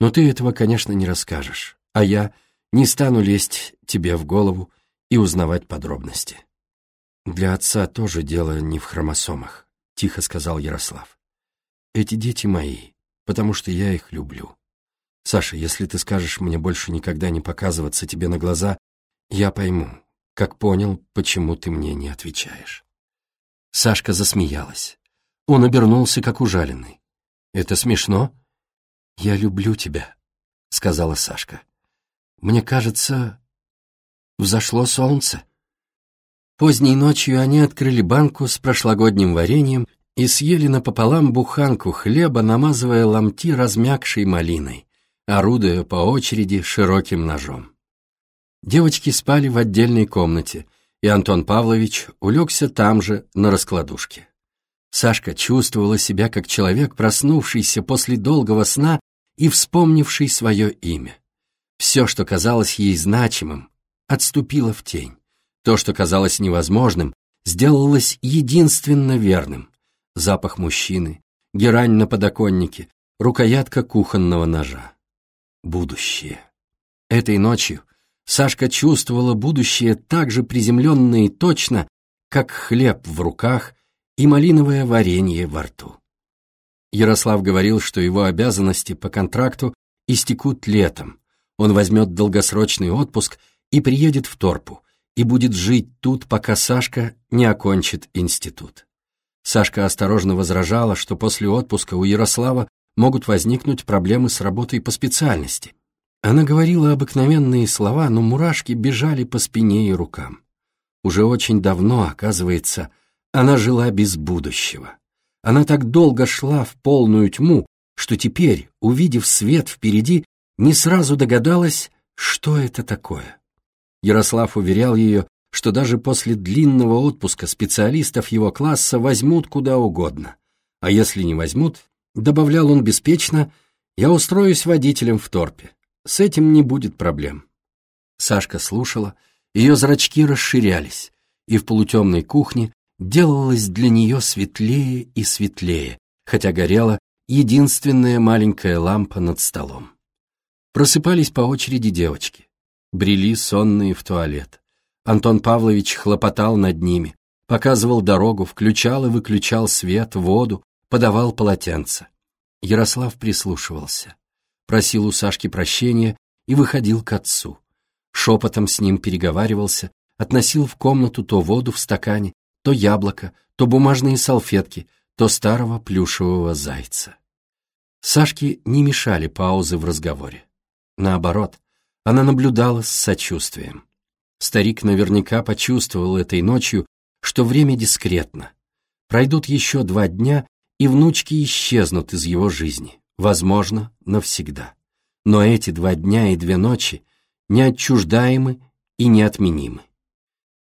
Но ты этого, конечно, не расскажешь, а я не стану лезть тебе в голову и узнавать подробности. Для отца тоже дело не в хромосомах, тихо сказал Ярослав. Эти дети мои, потому что я их люблю. Саша, если ты скажешь мне больше никогда не показываться тебе на глаза, я пойму, как понял, почему ты мне не отвечаешь. Сашка засмеялась. Он обернулся, как ужаленный. «Это смешно?» «Я люблю тебя», — сказала Сашка. «Мне кажется, взошло солнце». Поздней ночью они открыли банку с прошлогодним вареньем и съели напополам буханку хлеба, намазывая ломти размягшей малиной, орудуя по очереди широким ножом. Девочки спали в отдельной комнате, и Антон Павлович улегся там же на раскладушке. Сашка чувствовала себя как человек, проснувшийся после долгого сна и вспомнивший свое имя. Все, что казалось ей значимым, отступило в тень. То, что казалось невозможным, сделалось единственно верным. Запах мужчины, герань на подоконнике, рукоятка кухонного ножа. Будущее. Этой ночью Сашка чувствовала будущее так же приземленно и точно, как хлеб в руках и малиновое варенье во рту. Ярослав говорил, что его обязанности по контракту истекут летом. Он возьмет долгосрочный отпуск и приедет в Торпу, и будет жить тут, пока Сашка не окончит институт. Сашка осторожно возражала, что после отпуска у Ярослава могут возникнуть проблемы с работой по специальности. Она говорила обыкновенные слова, но мурашки бежали по спине и рукам. Уже очень давно, оказывается, она жила без будущего. Она так долго шла в полную тьму, что теперь, увидев свет впереди, не сразу догадалась, что это такое. Ярослав уверял ее, что даже после длинного отпуска специалистов его класса возьмут куда угодно. А если не возьмут, добавлял он беспечно, я устроюсь водителем в торпе. С этим не будет проблем. Сашка слушала, ее зрачки расширялись, и в полутемной кухне делалось для нее светлее и светлее, хотя горела единственная маленькая лампа над столом. Просыпались по очереди девочки, брели сонные в туалет. Антон Павлович хлопотал над ними, показывал дорогу, включал и выключал свет, воду, подавал полотенце. Ярослав прислушивался, просил у Сашки прощения и выходил к отцу. Шепотом с ним переговаривался, относил в комнату то воду в стакане, то яблоко, то бумажные салфетки, то старого плюшевого зайца. Сашке не мешали паузы в разговоре. Наоборот, она наблюдала с сочувствием. Старик наверняка почувствовал этой ночью, что время дискретно. Пройдут еще два дня, и внучки исчезнут из его жизни, возможно, навсегда. Но эти два дня и две ночи неотчуждаемы и неотменимы.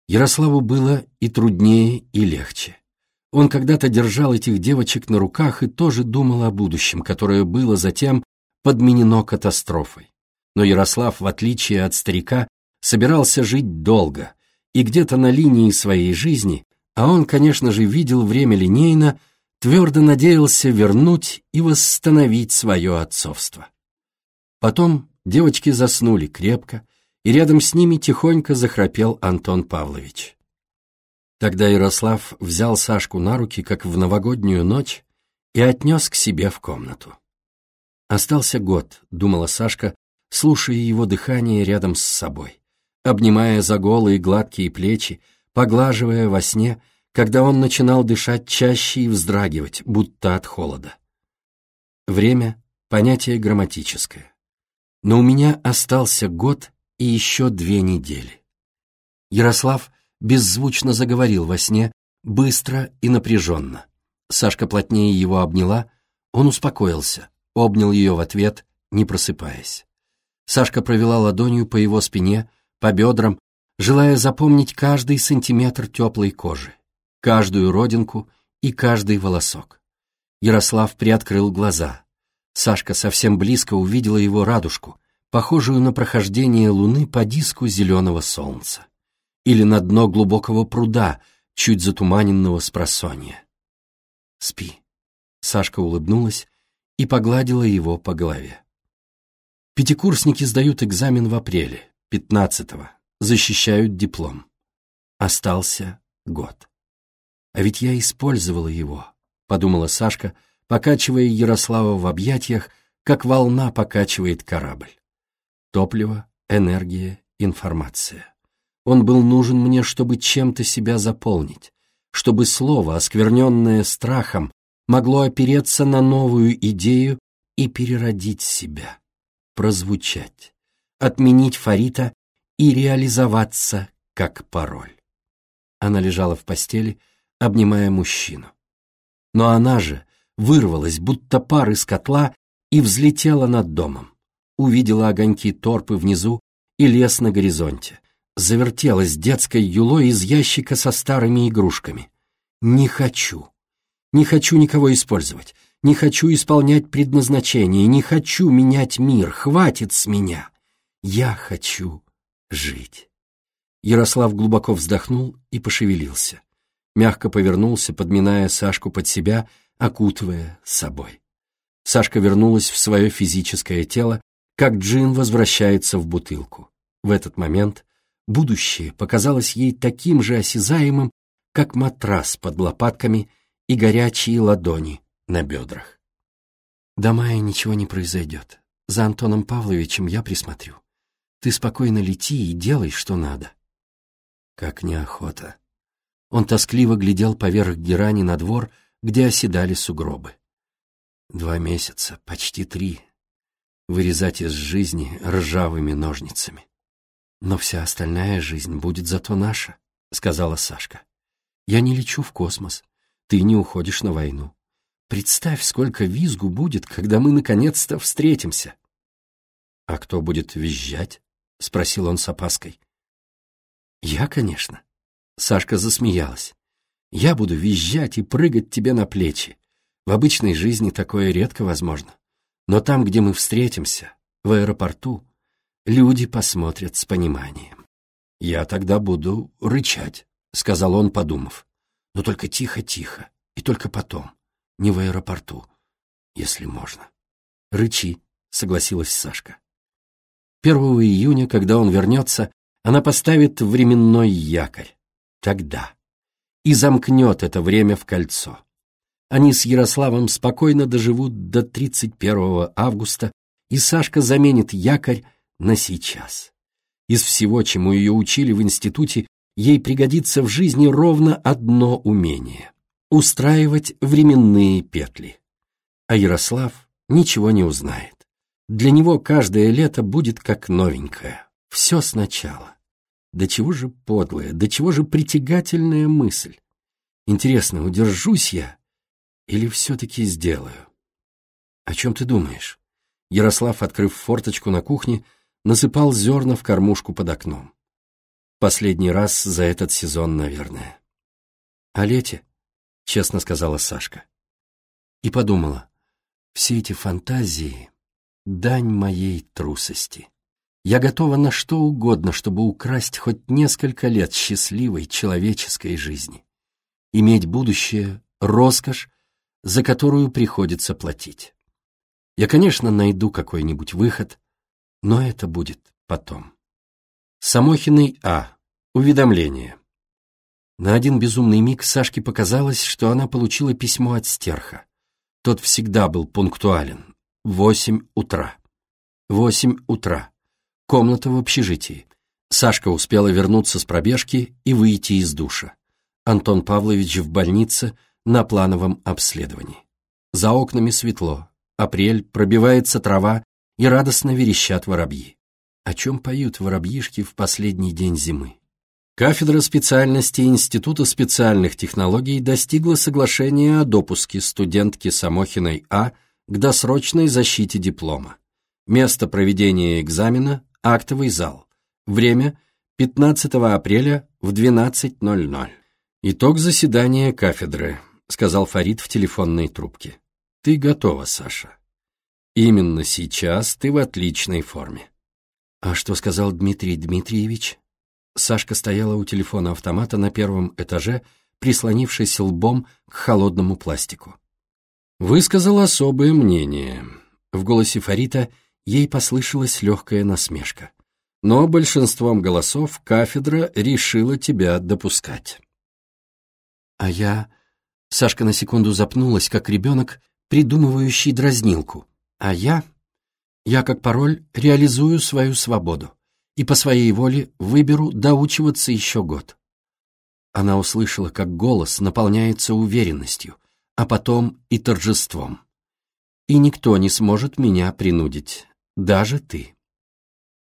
Ярославу было и труднее, и легче. Он когда-то держал этих девочек на руках и тоже думал о будущем, которое было затем подменено катастрофой. Но Ярослав, в отличие от старика, собирался жить долго, и где-то на линии своей жизни, а он, конечно же, видел время линейно, твердо надеялся вернуть и восстановить свое отцовство. Потом девочки заснули крепко, и рядом с ними тихонько захрапел Антон Павлович. Тогда Ярослав взял Сашку на руки, как в новогоднюю ночь, и отнес к себе в комнату. Остался год, думала Сашка, слушая его дыхание рядом с собой, обнимая за голые гладкие плечи, поглаживая во сне, когда он начинал дышать чаще и вздрагивать, будто от холода. Время — понятие грамматическое. Но у меня остался год и еще две недели. Ярослав беззвучно заговорил во сне, быстро и напряженно. Сашка плотнее его обняла, он успокоился, обнял ее в ответ, не просыпаясь. Сашка провела ладонью по его спине, по бедрам, желая запомнить каждый сантиметр теплой кожи, каждую родинку и каждый волосок. Ярослав приоткрыл глаза. Сашка совсем близко увидела его радужку, похожую на прохождение луны по диску зеленого солнца или на дно глубокого пруда, чуть затуманенного с просонья. «Спи», — Сашка улыбнулась и погладила его по голове. Пятикурсники сдают экзамен в апреле, 15-го, защищают диплом. Остался год. А ведь я использовала его, подумала Сашка, покачивая Ярослава в объятиях, как волна покачивает корабль. Топливо, энергия, информация. Он был нужен мне, чтобы чем-то себя заполнить, чтобы слово, оскверненное страхом, могло опереться на новую идею и переродить себя прозвучать, отменить Фарита и реализоваться как пароль. Она лежала в постели, обнимая мужчину. Но она же вырвалась, будто пар из котла, и взлетела над домом. Увидела огоньки торпы внизу и лес на горизонте. Завертелась детской юлой из ящика со старыми игрушками. «Не хочу. Не хочу никого использовать. Не хочу исполнять предназначение, не хочу менять мир, хватит с меня. Я хочу жить. Ярослав глубоко вздохнул и пошевелился. Мягко повернулся, подминая Сашку под себя, окутывая собой. Сашка вернулась в свое физическое тело, как джин возвращается в бутылку. В этот момент будущее показалось ей таким же осязаемым, как матрас под лопатками и горячие ладони на бедрах. До мая ничего не произойдет. За Антоном Павловичем я присмотрю. Ты спокойно лети и делай, что надо. Как неохота. Он тоскливо глядел поверх герани на двор, где оседали сугробы. Два месяца, почти три. Вырезать из жизни ржавыми ножницами. Но вся остальная жизнь будет зато наша, сказала Сашка. Я не лечу в космос, ты не уходишь на войну. Представь, сколько визгу будет, когда мы наконец-то встретимся. — А кто будет визжать? — спросил он с опаской. — Я, конечно. Сашка засмеялась. Я буду визжать и прыгать тебе на плечи. В обычной жизни такое редко возможно. Но там, где мы встретимся, в аэропорту, люди посмотрят с пониманием. Я тогда буду рычать, — сказал он, подумав. Но только тихо-тихо, и только потом не в аэропорту, если можно. Рычи, согласилась Сашка. 1 июня, когда он вернется, она поставит временной якорь. Тогда. И замкнет это время в кольцо. Они с Ярославом спокойно доживут до 31 августа, и Сашка заменит якорь на сейчас. Из всего, чему ее учили в институте, ей пригодится в жизни ровно одно умение устраивать временные петли. А Ярослав ничего не узнает. Для него каждое лето будет как новенькое. Все сначала. До чего же подлая, до чего же притягательная мысль. Интересно, удержусь я или все-таки сделаю? О чем ты думаешь? Ярослав, открыв форточку на кухне, насыпал зерна в кормушку под окном. Последний раз за этот сезон, наверное. О лете? — честно сказала Сашка. И подумала, все эти фантазии — дань моей трусости. Я готова на что угодно, чтобы украсть хоть несколько лет счастливой человеческой жизни. Иметь будущее — роскошь, за которую приходится платить. Я, конечно, найду какой-нибудь выход, но это будет потом. Самохиной А. Уведомление. На один безумный миг Сашке показалось, что она получила письмо от стерха. Тот всегда был пунктуален. Восемь утра. Восемь утра. Комната в общежитии. Сашка успела вернуться с пробежки и выйти из душа. Антон Павлович в больнице на плановом обследовании. За окнами светло. Апрель, пробивается трава и радостно верещат воробьи. О чем поют воробьишки в последний день зимы? Кафедра специальности Института специальных технологий достигла соглашения о допуске студентки Самохиной А к досрочной защите диплома. Место проведения экзамена – актовый зал. Время – 15 апреля в 12.00. «Итог заседания кафедры», – сказал Фарид в телефонной трубке. «Ты готова, Саша. Именно сейчас ты в отличной форме». «А что сказал Дмитрий Дмитриевич?» Сашка стояла у телефона автомата на первом этаже, прислонившись лбом к холодному пластику. Высказал особое мнение. В голосе Фарита ей послышалась легкая насмешка. Но большинством голосов кафедра решила тебя допускать. А я... Сашка на секунду запнулась, как ребенок, придумывающий дразнилку. А я... Я, как пароль, реализую свою свободу и по своей воле выберу доучиваться еще год. Она услышала, как голос наполняется уверенностью, а потом и торжеством. И никто не сможет меня принудить, даже ты.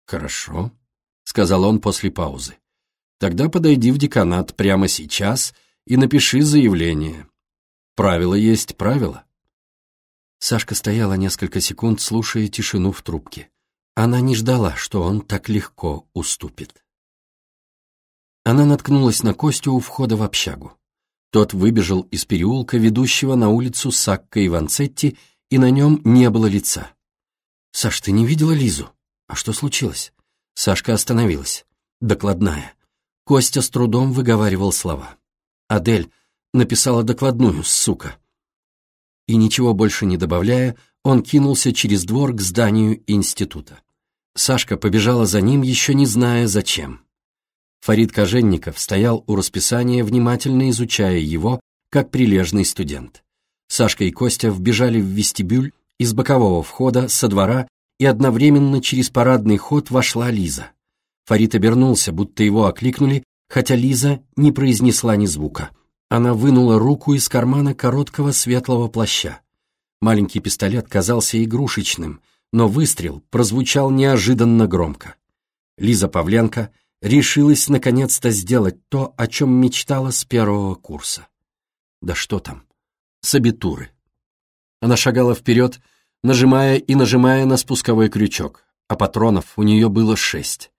Хорошо, сказал он после паузы. Тогда подойди в деканат прямо сейчас и напиши заявление. Правило есть правило. Сашка стояла несколько секунд, слушая тишину в трубке. Она не ждала, что он так легко уступит. Она наткнулась на Костю у входа в общагу. Тот выбежал из переулка, ведущего на улицу Сакка и Ванцетти, и на нем не было лица. «Саш, ты не видела Лизу? А что случилось?» Сашка остановилась. Докладная. Костя с трудом выговаривал слова. «Адель написала докладную, сука». И ничего больше не добавляя, он кинулся через двор к зданию института. Сашка побежала за ним, еще не зная зачем. Фарид Коженников стоял у расписания, внимательно изучая его, как прилежный студент. Сашка и Костя вбежали в вестибюль из бокового входа, со двора, и одновременно через парадный ход вошла Лиза. Фарид обернулся, будто его окликнули, хотя Лиза не произнесла ни звука. Она вынула руку из кармана короткого светлого плаща. Маленький пистолет казался игрушечным, но выстрел прозвучал неожиданно громко. Лиза Павленко решилась наконец-то сделать то, о чем мечтала с первого курса. Да что там, с абитуры. Она шагала вперед, нажимая и нажимая на спусковой крючок, а патронов у нее было шесть.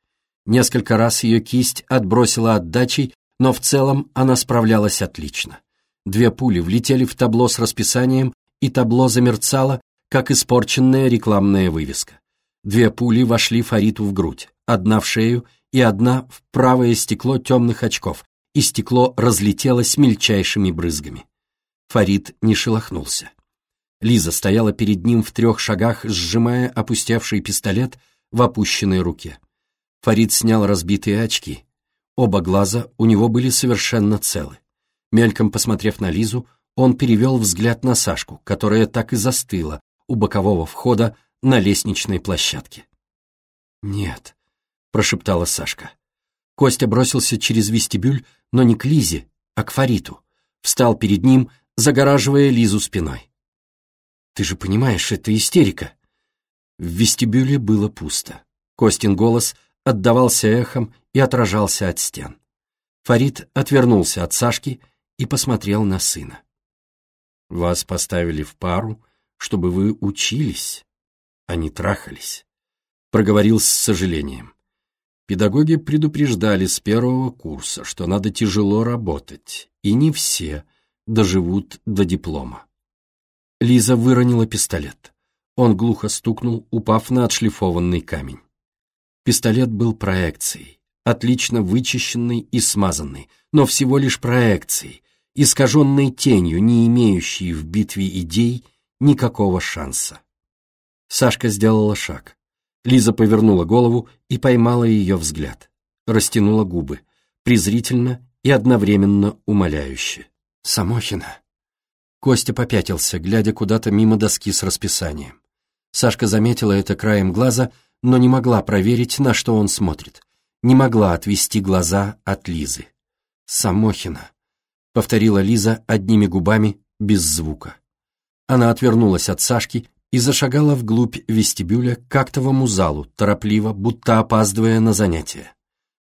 Несколько раз ее кисть отбросила отдачей, но в целом она справлялась отлично. Две пули влетели в табло с расписанием, и табло замерцало, как испорченная рекламная вывеска. Две пули вошли Фариту в грудь, одна в шею и одна в правое стекло темных очков, и стекло разлетелось мельчайшими брызгами. Фарид не шелохнулся. Лиза стояла перед ним в трех шагах, сжимая опустевший пистолет в опущенной руке. Фарид снял разбитые очки. Оба глаза у него были совершенно целы. Мельком посмотрев на Лизу, он перевел взгляд на Сашку, которая так и застыла у бокового входа на лестничной площадке. «Нет», — прошептала Сашка. Костя бросился через вестибюль, но не к Лизе, а к Фариту. Встал перед ним, загораживая Лизу спиной. «Ты же понимаешь, это истерика!» В вестибюле было пусто. Костин голос отдавался эхом и отражался от стен. Фарид отвернулся от Сашки и посмотрел на сына. «Вас поставили в пару, чтобы вы учились, а не трахались», — проговорил с сожалением. Педагоги предупреждали с первого курса, что надо тяжело работать, и не все доживут до диплома. Лиза выронила пистолет. Он глухо стукнул, упав на отшлифованный камень. Пистолет был проекцией, отлично вычищенной и смазанной, но всего лишь проекцией, искаженной тенью, не имеющей в битве идей никакого шанса. Сашка сделала шаг. Лиза повернула голову и поймала ее взгляд. Растянула губы, презрительно и одновременно умоляюще. «Самохина!» Костя попятился, глядя куда-то мимо доски с расписанием. Сашка заметила это краем глаза, но не могла проверить, на что он смотрит. Не могла отвести глаза от Лизы. «Самохина», — повторила Лиза одними губами, без звука. Она отвернулась от Сашки и зашагала вглубь вестибюля к актовому залу, торопливо, будто опаздывая на занятия.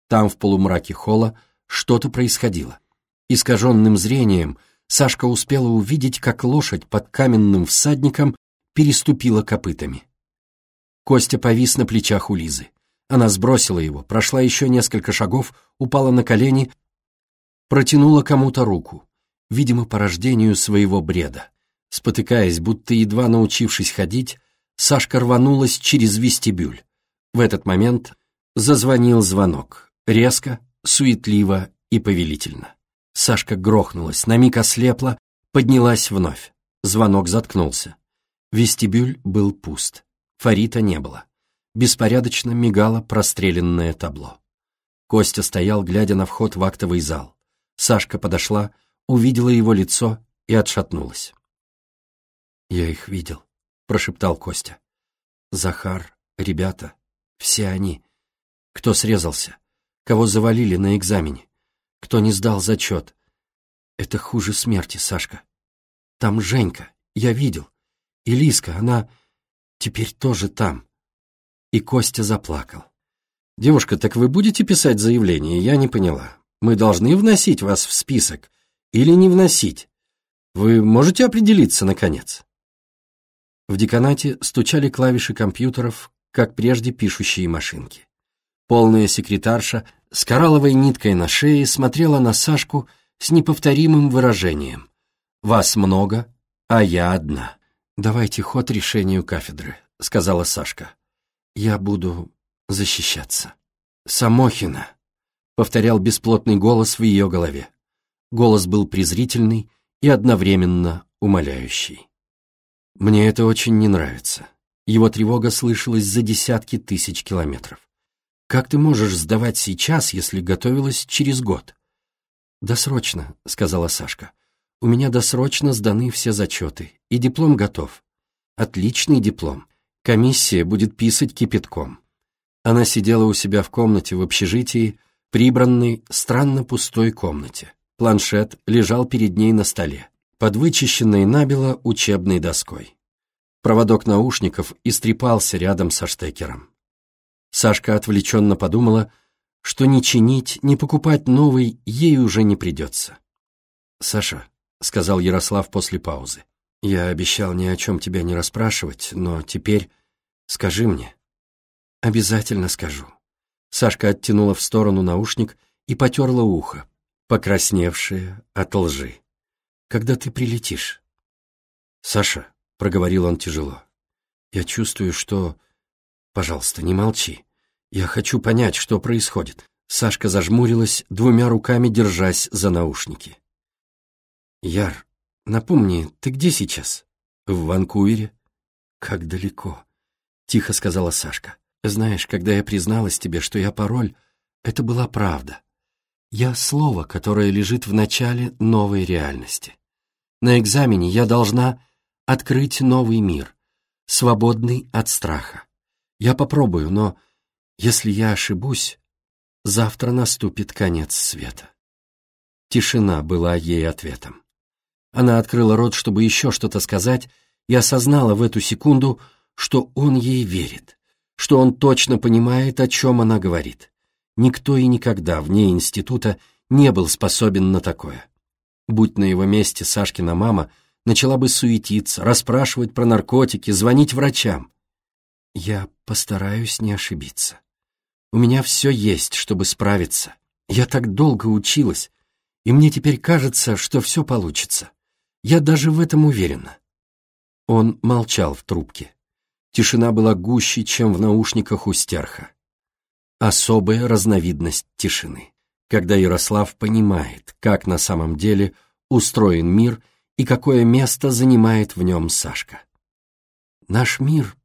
Там, в полумраке холла, что-то происходило. Искаженным зрением — Сашка успела увидеть, как лошадь под каменным всадником переступила копытами. Костя повис на плечах у Лизы. Она сбросила его, прошла еще несколько шагов, упала на колени, протянула кому-то руку, видимо, по рождению своего бреда. Спотыкаясь, будто едва научившись ходить, Сашка рванулась через вестибюль. В этот момент зазвонил звонок, резко, суетливо и повелительно. Сашка грохнулась, на миг ослепла, поднялась вновь. Звонок заткнулся. Вестибюль был пуст. Фарита не было. Беспорядочно мигало простреленное табло. Костя стоял, глядя на вход в актовый зал. Сашка подошла, увидела его лицо и отшатнулась. «Я их видел», — прошептал Костя. «Захар, ребята, все они. Кто срезался? Кого завалили на экзамене? Кто не сдал зачет. Это хуже смерти, Сашка. Там Женька, я видел. И Лиска, она теперь тоже там. И Костя заплакал. «Девушка, так вы будете писать заявление? Я не поняла. Мы должны вносить вас в список или не вносить? Вы можете определиться, наконец?» В деканате стучали клавиши компьютеров, как прежде пишущие машинки. Полная секретарша с коралловой ниткой на шее смотрела на Сашку с неповторимым выражением. «Вас много, а я одна». «Давайте ход решению кафедры», — сказала Сашка. «Я буду защищаться». «Самохина», — повторял бесплотный голос в ее голове. Голос был презрительный и одновременно умоляющий. «Мне это очень не нравится. Его тревога слышалась за десятки тысяч километров. «Как ты можешь сдавать сейчас, если готовилась через год?» «Досрочно», — сказала Сашка. «У меня досрочно сданы все зачеты, и диплом готов. Отличный диплом. Комиссия будет писать кипятком». Она сидела у себя в комнате в общежитии, прибранной, странно пустой комнате. Планшет лежал перед ней на столе, под вычищенной набело учебной доской. Проводок наушников истрепался рядом со штекером. Сашка отвлеченно подумала, что ни чинить, ни покупать новый ей уже не придется. «Саша», — сказал Ярослав после паузы, — «я обещал ни о чем тебя не расспрашивать, но теперь скажи мне». «Обязательно скажу». Сашка оттянула в сторону наушник и потерла ухо, покрасневшее от лжи. «Когда ты прилетишь?» «Саша», — проговорил он тяжело. «Я чувствую, что... Пожалуйста, не молчи. Я хочу понять, что происходит». Сашка зажмурилась, двумя руками держась за наушники. «Яр, напомни, ты где сейчас?» «В Ванкувере». «Как далеко?» — тихо сказала Сашка. «Знаешь, когда я призналась тебе, что я пароль, это была правда. Я слово, которое лежит в начале новой реальности. На экзамене я должна открыть новый мир, свободный от страха. Я попробую, но если я ошибусь, завтра наступит конец света. Тишина была ей ответом. Она открыла рот, чтобы еще что-то сказать, и осознала в эту секунду, что он ей верит, что он точно понимает, о чем она говорит. Никто и никогда вне института не был способен на такое. Будь на его месте Сашкина мама — начала бы суетиться, расспрашивать про наркотики, звонить врачам. Я постараюсь не ошибиться. У меня все есть, чтобы справиться. Я так долго училась, и мне теперь кажется, что все получится. Я даже в этом уверена. Он молчал в трубке. Тишина была гуще, чем в наушниках у стерха. Особая разновидность тишины, когда Ярослав понимает, как на самом деле устроен мир — и какое место занимает в нем Сашка. Наш мир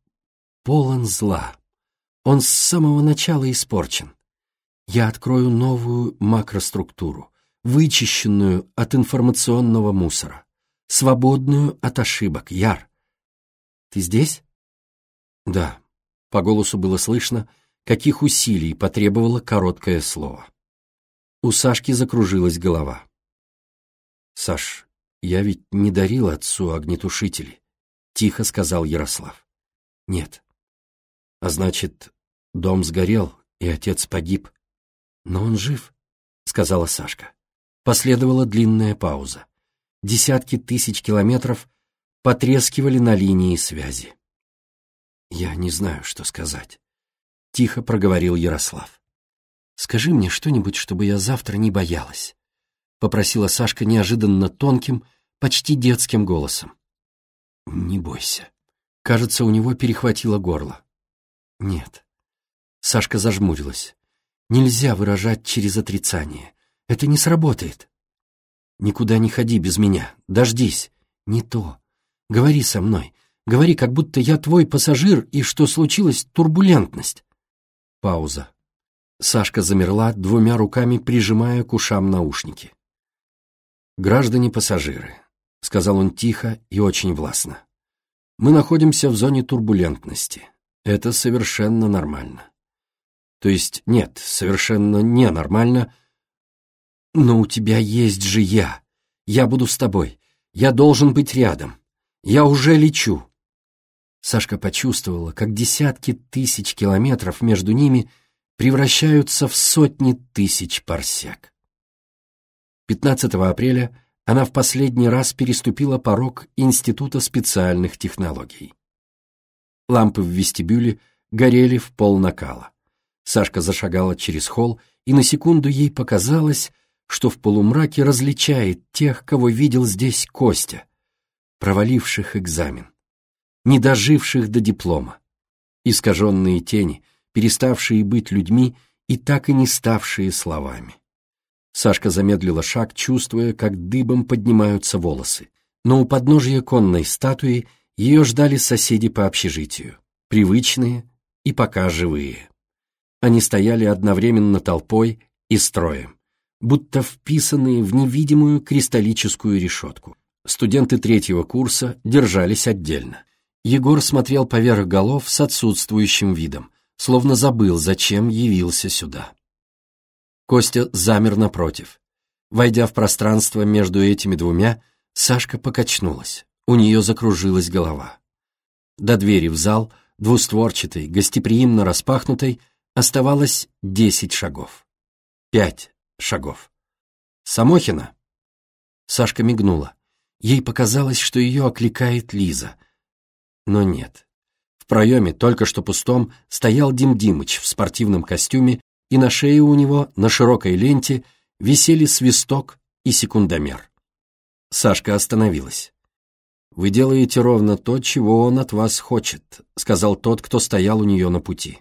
полон зла. Он с самого начала испорчен. Я открою новую макроструктуру, вычищенную от информационного мусора, свободную от ошибок. Яр, ты здесь? Да. По голосу было слышно, каких усилий потребовало короткое слово. У Сашки закружилась голова. «Саш, «Я ведь не дарил отцу огнетушители», — тихо сказал Ярослав. «Нет». «А значит, дом сгорел, и отец погиб». «Но он жив», — сказала Сашка. Последовала длинная пауза. Десятки тысяч километров потрескивали на линии связи. «Я не знаю, что сказать», — тихо проговорил Ярослав. «Скажи мне что-нибудь, чтобы я завтра не боялась». — попросила Сашка неожиданно тонким, почти детским голосом. «Не бойся». Кажется, у него перехватило горло. «Нет». Сашка зажмурилась. «Нельзя выражать через отрицание. Это не сработает». «Никуда не ходи без меня. Дождись». «Не то. Говори со мной. Говори, как будто я твой пассажир, и что случилось турбулентность». Пауза. Сашка замерла, двумя руками прижимая к ушам наушники. «Граждане-пассажиры», — сказал он тихо и очень властно, — «мы находимся в зоне турбулентности. Это совершенно нормально. То есть нет, совершенно ненормально, но у тебя есть же я. Я буду с тобой. Я должен быть рядом. Я уже лечу». Сашка почувствовала, как десятки тысяч километров между ними превращаются в сотни тысяч парсек. 15 апреля она в последний раз переступила порог Института специальных технологий. Лампы в вестибюле горели в пол накала. Сашка зашагала через холл, и на секунду ей показалось, что в полумраке различает тех, кого видел здесь Костя, проваливших экзамен, не доживших до диплома, искаженные тени, переставшие быть людьми и так и не ставшие словами. Сашка замедлила шаг, чувствуя, как дыбом поднимаются волосы. Но у подножия конной статуи ее ждали соседи по общежитию. привычные и пока живые. Они стояли одновременно толпой и строем, будто вписанные в невидимую кристаллическую решетку. Студенты третьего курса держались отдельно. Егор смотрел поверх голов с отсутствующим видом, словно забыл, зачем явился сюда. Костя замер напротив. Войдя в пространство между этими двумя, Сашка покачнулась, у нее закружилась голова. До двери в зал, двустворчатой, гостеприимно распахнутой, оставалось десять шагов. Пять шагов. «Самохина?» Сашка мигнула. Ей показалось, что ее окликает Лиза. Но нет. В проеме, только что пустом, стоял Дим Димыч в спортивном костюме, и на шее у него, на широкой ленте, висели свисток и секундомер. Сашка остановилась. «Вы делаете ровно то, чего он от вас хочет», — сказал тот, кто стоял у нее на пути.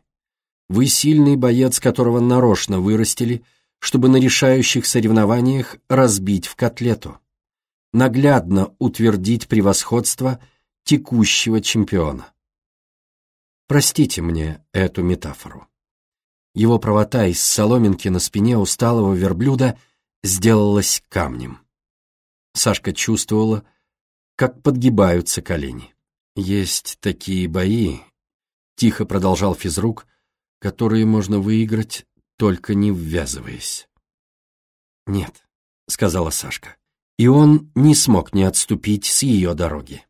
«Вы сильный боец, которого нарочно вырастили, чтобы на решающих соревнованиях разбить в котлету, наглядно утвердить превосходство текущего чемпиона. Простите мне эту метафору. Его правота из соломинки на спине усталого верблюда сделалась камнем. Сашка чувствовала, как подгибаются колени. Есть такие бои, тихо продолжал физрук, которые можно выиграть, только не ввязываясь. Нет, сказала Сашка. И он не смог не отступить с ее дороги.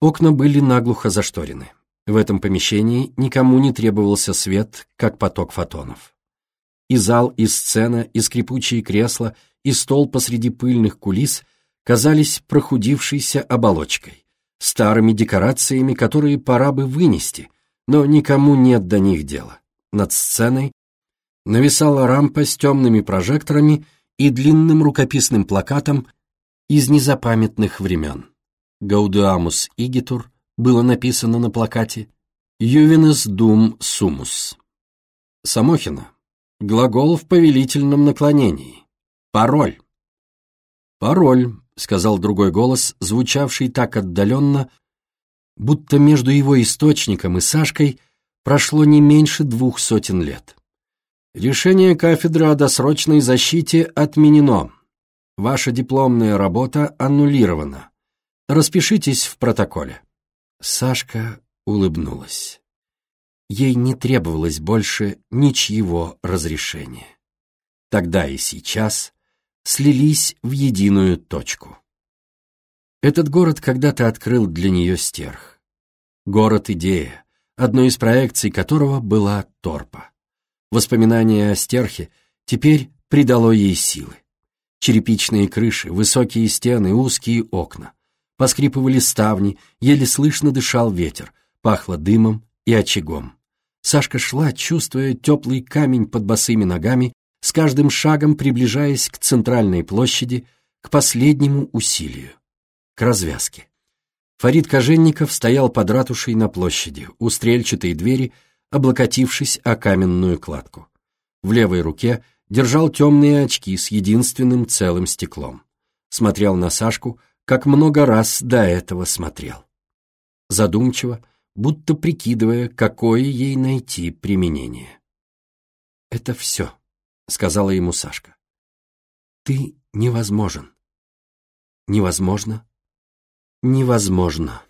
Окна были наглухо зашторены. В этом помещении никому не требовался свет, как поток фотонов. И зал, и сцена, и скрипучие кресла, и стол посреди пыльных кулис казались прохудившейся оболочкой, старыми декорациями, которые пора бы вынести, но никому нет до них дела. Над сценой нависала рампа с темными прожекторами и длинным рукописным плакатом из незапамятных времен. «Гаудеамус игитур» было написано на плакате, «Ювенес дум сумус». Самохина. Глагол в повелительном наклонении. Пароль. Пароль, сказал другой голос, звучавший так отдаленно, будто между его источником и Сашкой прошло не меньше двух сотен лет. Решение кафедры о досрочной защите отменено. Ваша дипломная работа аннулирована. Распишитесь в протоколе. Сашка улыбнулась. Ей не требовалось больше ничьего разрешения. Тогда и сейчас слились в единую точку. Этот город когда-то открыл для нее стерх. Город-идея, одной из проекций которого была Торпа. Воспоминание о стерхе теперь придало ей силы. Черепичные крыши, высокие стены, узкие окна. Поскрипывали ставни, еле слышно дышал ветер, пахло дымом и очагом. Сашка шла, чувствуя теплый камень под босыми ногами, с каждым шагом приближаясь к центральной площади, к последнему усилию, к развязке. Фарид Коженников стоял под ратушей на площади, у стрельчатой двери, облокотившись о каменную кладку. В левой руке держал темные очки с единственным целым стеклом. Смотрел на Сашку, как много раз до этого смотрел. Задумчиво, будто прикидывая, какое ей найти применение. «Это все», — сказала ему Сашка. «Ты невозможен». «Невозможно?» «Невозможно».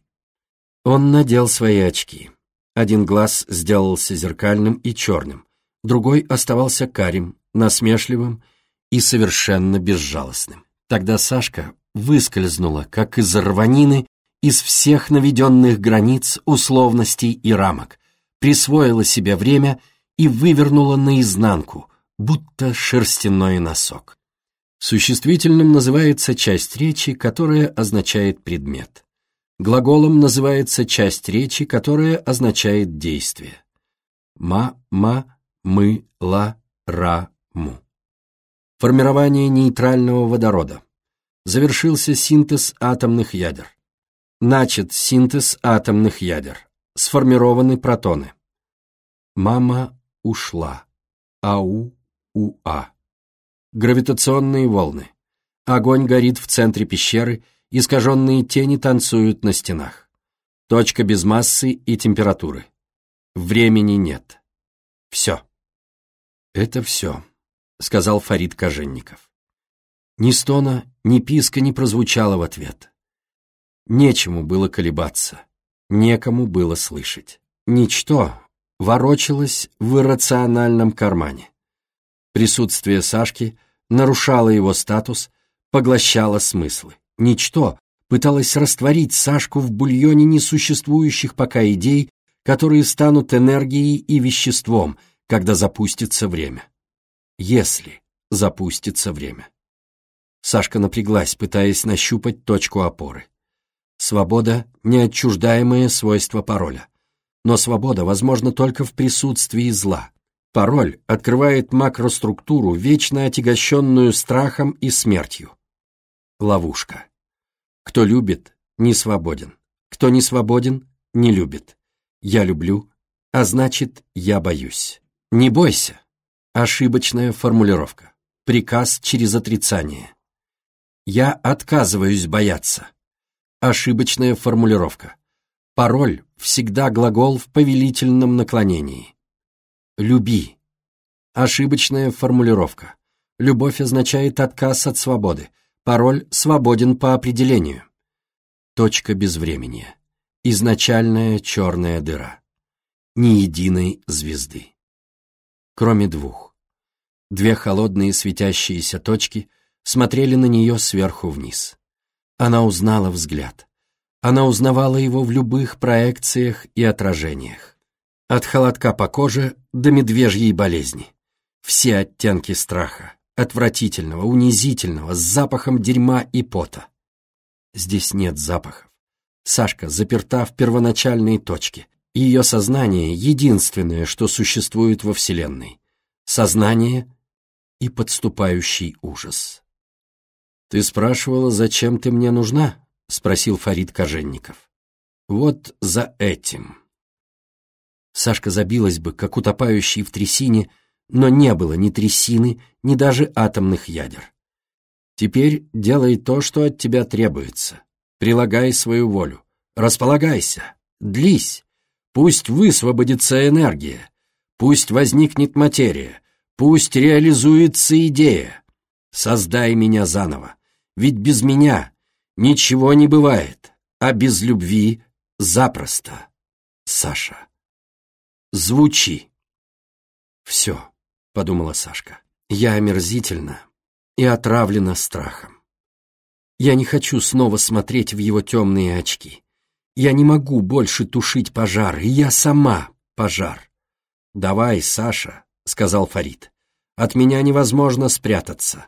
Он надел свои очки. Один глаз сделался зеркальным и черным, другой оставался карим, насмешливым и совершенно безжалостным. Тогда Сашка выскользнула, как из рванины, из всех наведенных границ, условностей и рамок, присвоила себе время и вывернула наизнанку, будто шерстяной носок. Существительным называется часть речи, которая означает предмет. Глаголом называется часть речи, которая означает действие. Ма, ма, мы, ла, ра, му. Формирование нейтрального водорода. Завершился синтез атомных ядер. Начат синтез атомных ядер. Сформированы протоны. Мама ушла. Ау, уа. Гравитационные волны. Огонь горит в центре пещеры, искаженные тени танцуют на стенах. Точка без массы и температуры. Времени нет. Все. Это все, сказал Фарид Коженников. Ни стона, ни писка не прозвучало в ответ. Нечему было колебаться, некому было слышать. Ничто ворочалось в иррациональном кармане. Присутствие Сашки нарушало его статус, поглощало смыслы. Ничто пыталось растворить Сашку в бульоне несуществующих пока идей, которые станут энергией и веществом, когда запустится время. Если запустится время. Сашка напряглась, пытаясь нащупать точку опоры. Свобода — неотчуждаемое свойство пароля. Но свобода возможна только в присутствии зла. Пароль открывает макроструктуру, вечно отягощенную страхом и смертью. Ловушка. Кто любит, не свободен. Кто не свободен, не любит. Я люблю, а значит, я боюсь. Не бойся. Ошибочная формулировка. Приказ через отрицание. Я отказываюсь бояться. Ошибочная формулировка. Пароль всегда глагол в повелительном наклонении. Люби. Ошибочная формулировка. Любовь означает отказ от свободы. Пароль свободен по определению. Точка безвремени. Изначальная черная дыра. Ни единой звезды. Кроме двух. Две холодные светящиеся точки смотрели на нее сверху вниз. Она узнала взгляд. Она узнавала его в любых проекциях и отражениях. От холодка по коже до медвежьей болезни. Все оттенки страха, отвратительного, унизительного, с запахом дерьма и пота. Здесь нет запахов. Сашка заперта в первоначальной точке. Ее сознание — единственное, что существует во Вселенной. Сознание и подступающий ужас. «Ты спрашивала, зачем ты мне нужна?» — спросил Фарид Коженников. «Вот за этим». Сашка забилась бы, как утопающий в трясине, но не было ни трясины, ни даже атомных ядер. Теперь делай то, что от тебя требуется. Прилагай свою волю. Располагайся. Длись. Пусть высвободится энергия. Пусть возникнет материя. Пусть реализуется идея. Создай меня заново. Ведь без меня ничего не бывает, а без любви запросто. Саша. Звучи. Все, подумала Сашка. Я омерзительна и отравлена страхом. Я не хочу снова смотреть в его темные очки. Я не могу больше тушить пожар, и я сама пожар. «Давай, Саша», — сказал Фарид. «От меня невозможно спрятаться.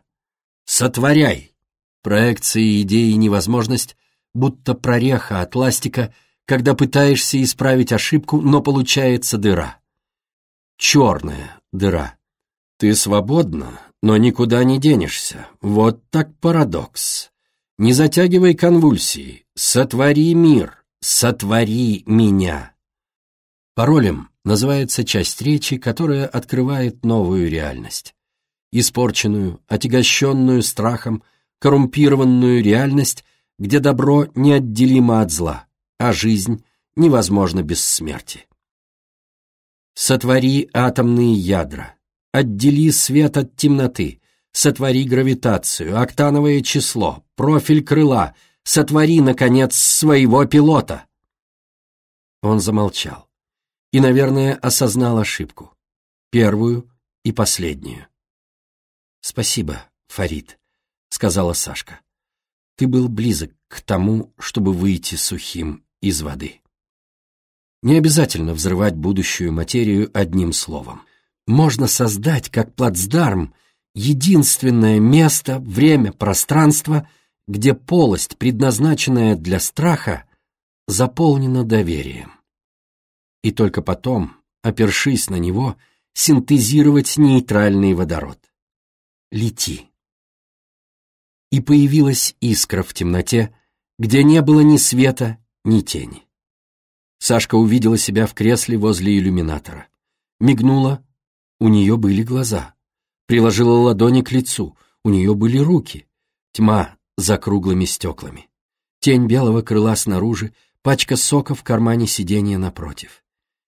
Сотворяй!» Проекции идеи невозможность, будто прореха от ластика, когда пытаешься исправить ошибку, но получается дыра. Черная дыра. Ты свободна, но никуда не денешься. Вот так парадокс. Не затягивай конвульсии. Сотвори мир. Сотвори меня. Паролем называется часть речи, которая открывает новую реальность. Испорченную, отягощенную страхом, коррумпированную реальность, где добро неотделимо от зла, а жизнь невозможна без смерти. Сотвори атомные ядра, отдели свет от темноты, сотвори гравитацию, октановое число, профиль крыла, сотвори, наконец, своего пилота. Он замолчал и, наверное, осознал ошибку, первую и последнюю. «Спасибо, Фарид», — сказала Сашка. «Ты был близок к тому, чтобы выйти сухим из воды». Не обязательно взрывать будущую материю одним словом. Можно создать, как плацдарм, единственное место, время, пространство, где полость, предназначенная для страха, заполнена доверием. И только потом, опершись на него, синтезировать нейтральный водород. Лети и появилась искра в темноте, где не было ни света, ни тени. Сашка увидела себя в кресле возле иллюминатора. Мигнула, у нее были глаза. Приложила ладони к лицу, у нее были руки. Тьма за круглыми стеклами. Тень белого крыла снаружи, Пачка сока в кармане сиденья напротив.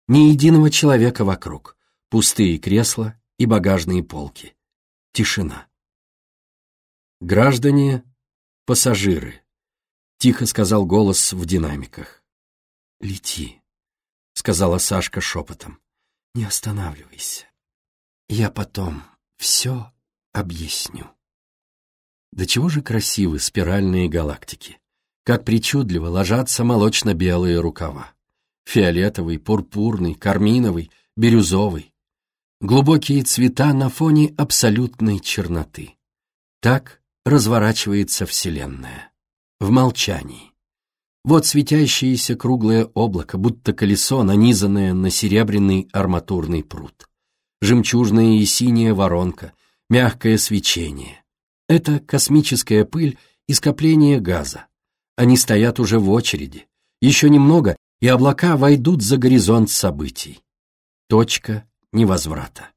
Ни единого человека вокруг. Пустые кресла и багажные полки. Тишина. «Граждане, пассажиры», — тихо сказал голос в динамиках. «Лети», — сказала Сашка шепотом. «Не останавливайся. Я потом все объясню». До чего же красивы спиральные галактики. Как причудливо ложатся молочно-белые рукава. Фиолетовый, пурпурный, карминовый, бирюзовый. Глубокие цвета на фоне абсолютной черноты. Так разворачивается Вселенная. В молчании. Вот светящееся круглое облако, будто колесо, нанизанное на серебряный арматурный пруд. Жемчужная и синяя воронка, мягкое свечение. Это космическая пыль и скопление газа. Они стоят уже в очереди. Еще немного, и облака войдут за горизонт событий. Точка невозврата.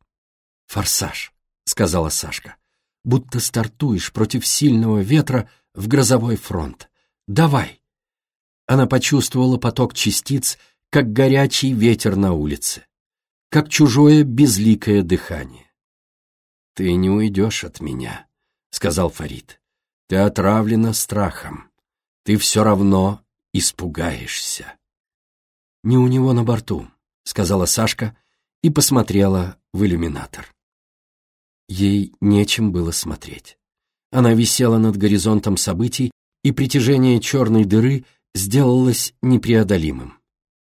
«Форсаж», — сказала Сашка. «Будто стартуешь против сильного ветра в грозовой фронт. Давай!» Она почувствовала поток частиц, как горячий ветер на улице, как чужое безликое дыхание. «Ты не уйдешь от меня», — сказал Фарид. «Ты отравлена страхом. Ты все равно испугаешься». «Не у него на борту», — сказала Сашка и посмотрела в иллюминатор. Ей нечем было смотреть. Она висела над горизонтом событий, и притяжение черной дыры сделалось непреодолимым.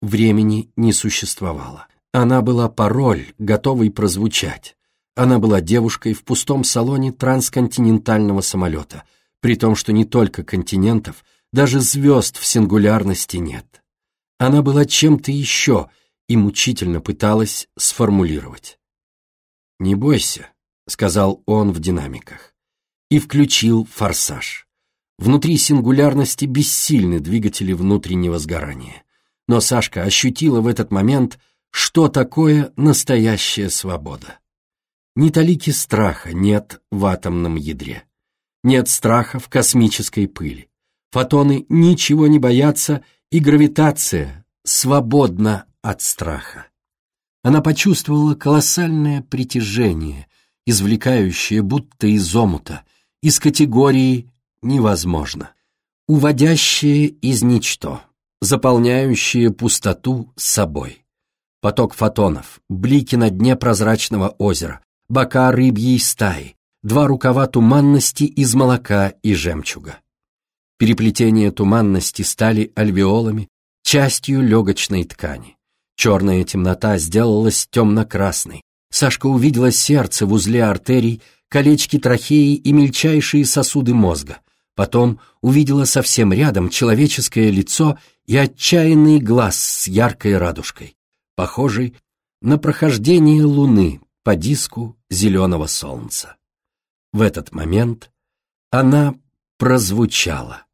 Времени не существовало. Она была пароль, готовый прозвучать. Она была девушкой в пустом салоне трансконтинентального самолета, при том, что не только континентов, даже звезд в сингулярности нет. Она была чем-то еще и мучительно пыталась сформулировать. «Не бойся», — сказал он в динамиках, и включил форсаж. Внутри сингулярности бессильны двигатели внутреннего сгорания. Но Сашка ощутила в этот момент, что такое настоящая свобода. Ни талики страха нет в атомном ядре. Нет страха в космической пыли. Фотоны ничего не боятся, и гравитация свободна от страха. Она почувствовала колоссальное притяжение, извлекающее будто из омута, из категории «невозможно», уводящее из ничто, заполняющее пустоту собой. Поток фотонов, блики на дне прозрачного озера, бока рыбьей стаи, два рукава туманности из молока и жемчуга. Переплетение туманности стали альвеолами, частью легочной ткани. Черная темнота сделалась темно-красной. Сашка увидела сердце в узле артерий, колечки трахеи и мельчайшие сосуды мозга. Потом увидела совсем рядом человеческое лицо и отчаянный глаз с яркой радужкой, похожий на прохождение луны по диску зеленого солнца. В этот момент она прозвучала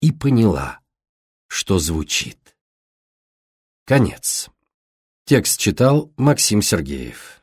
и поняла, что звучит. Конец. Текст читал Максим Сергеев.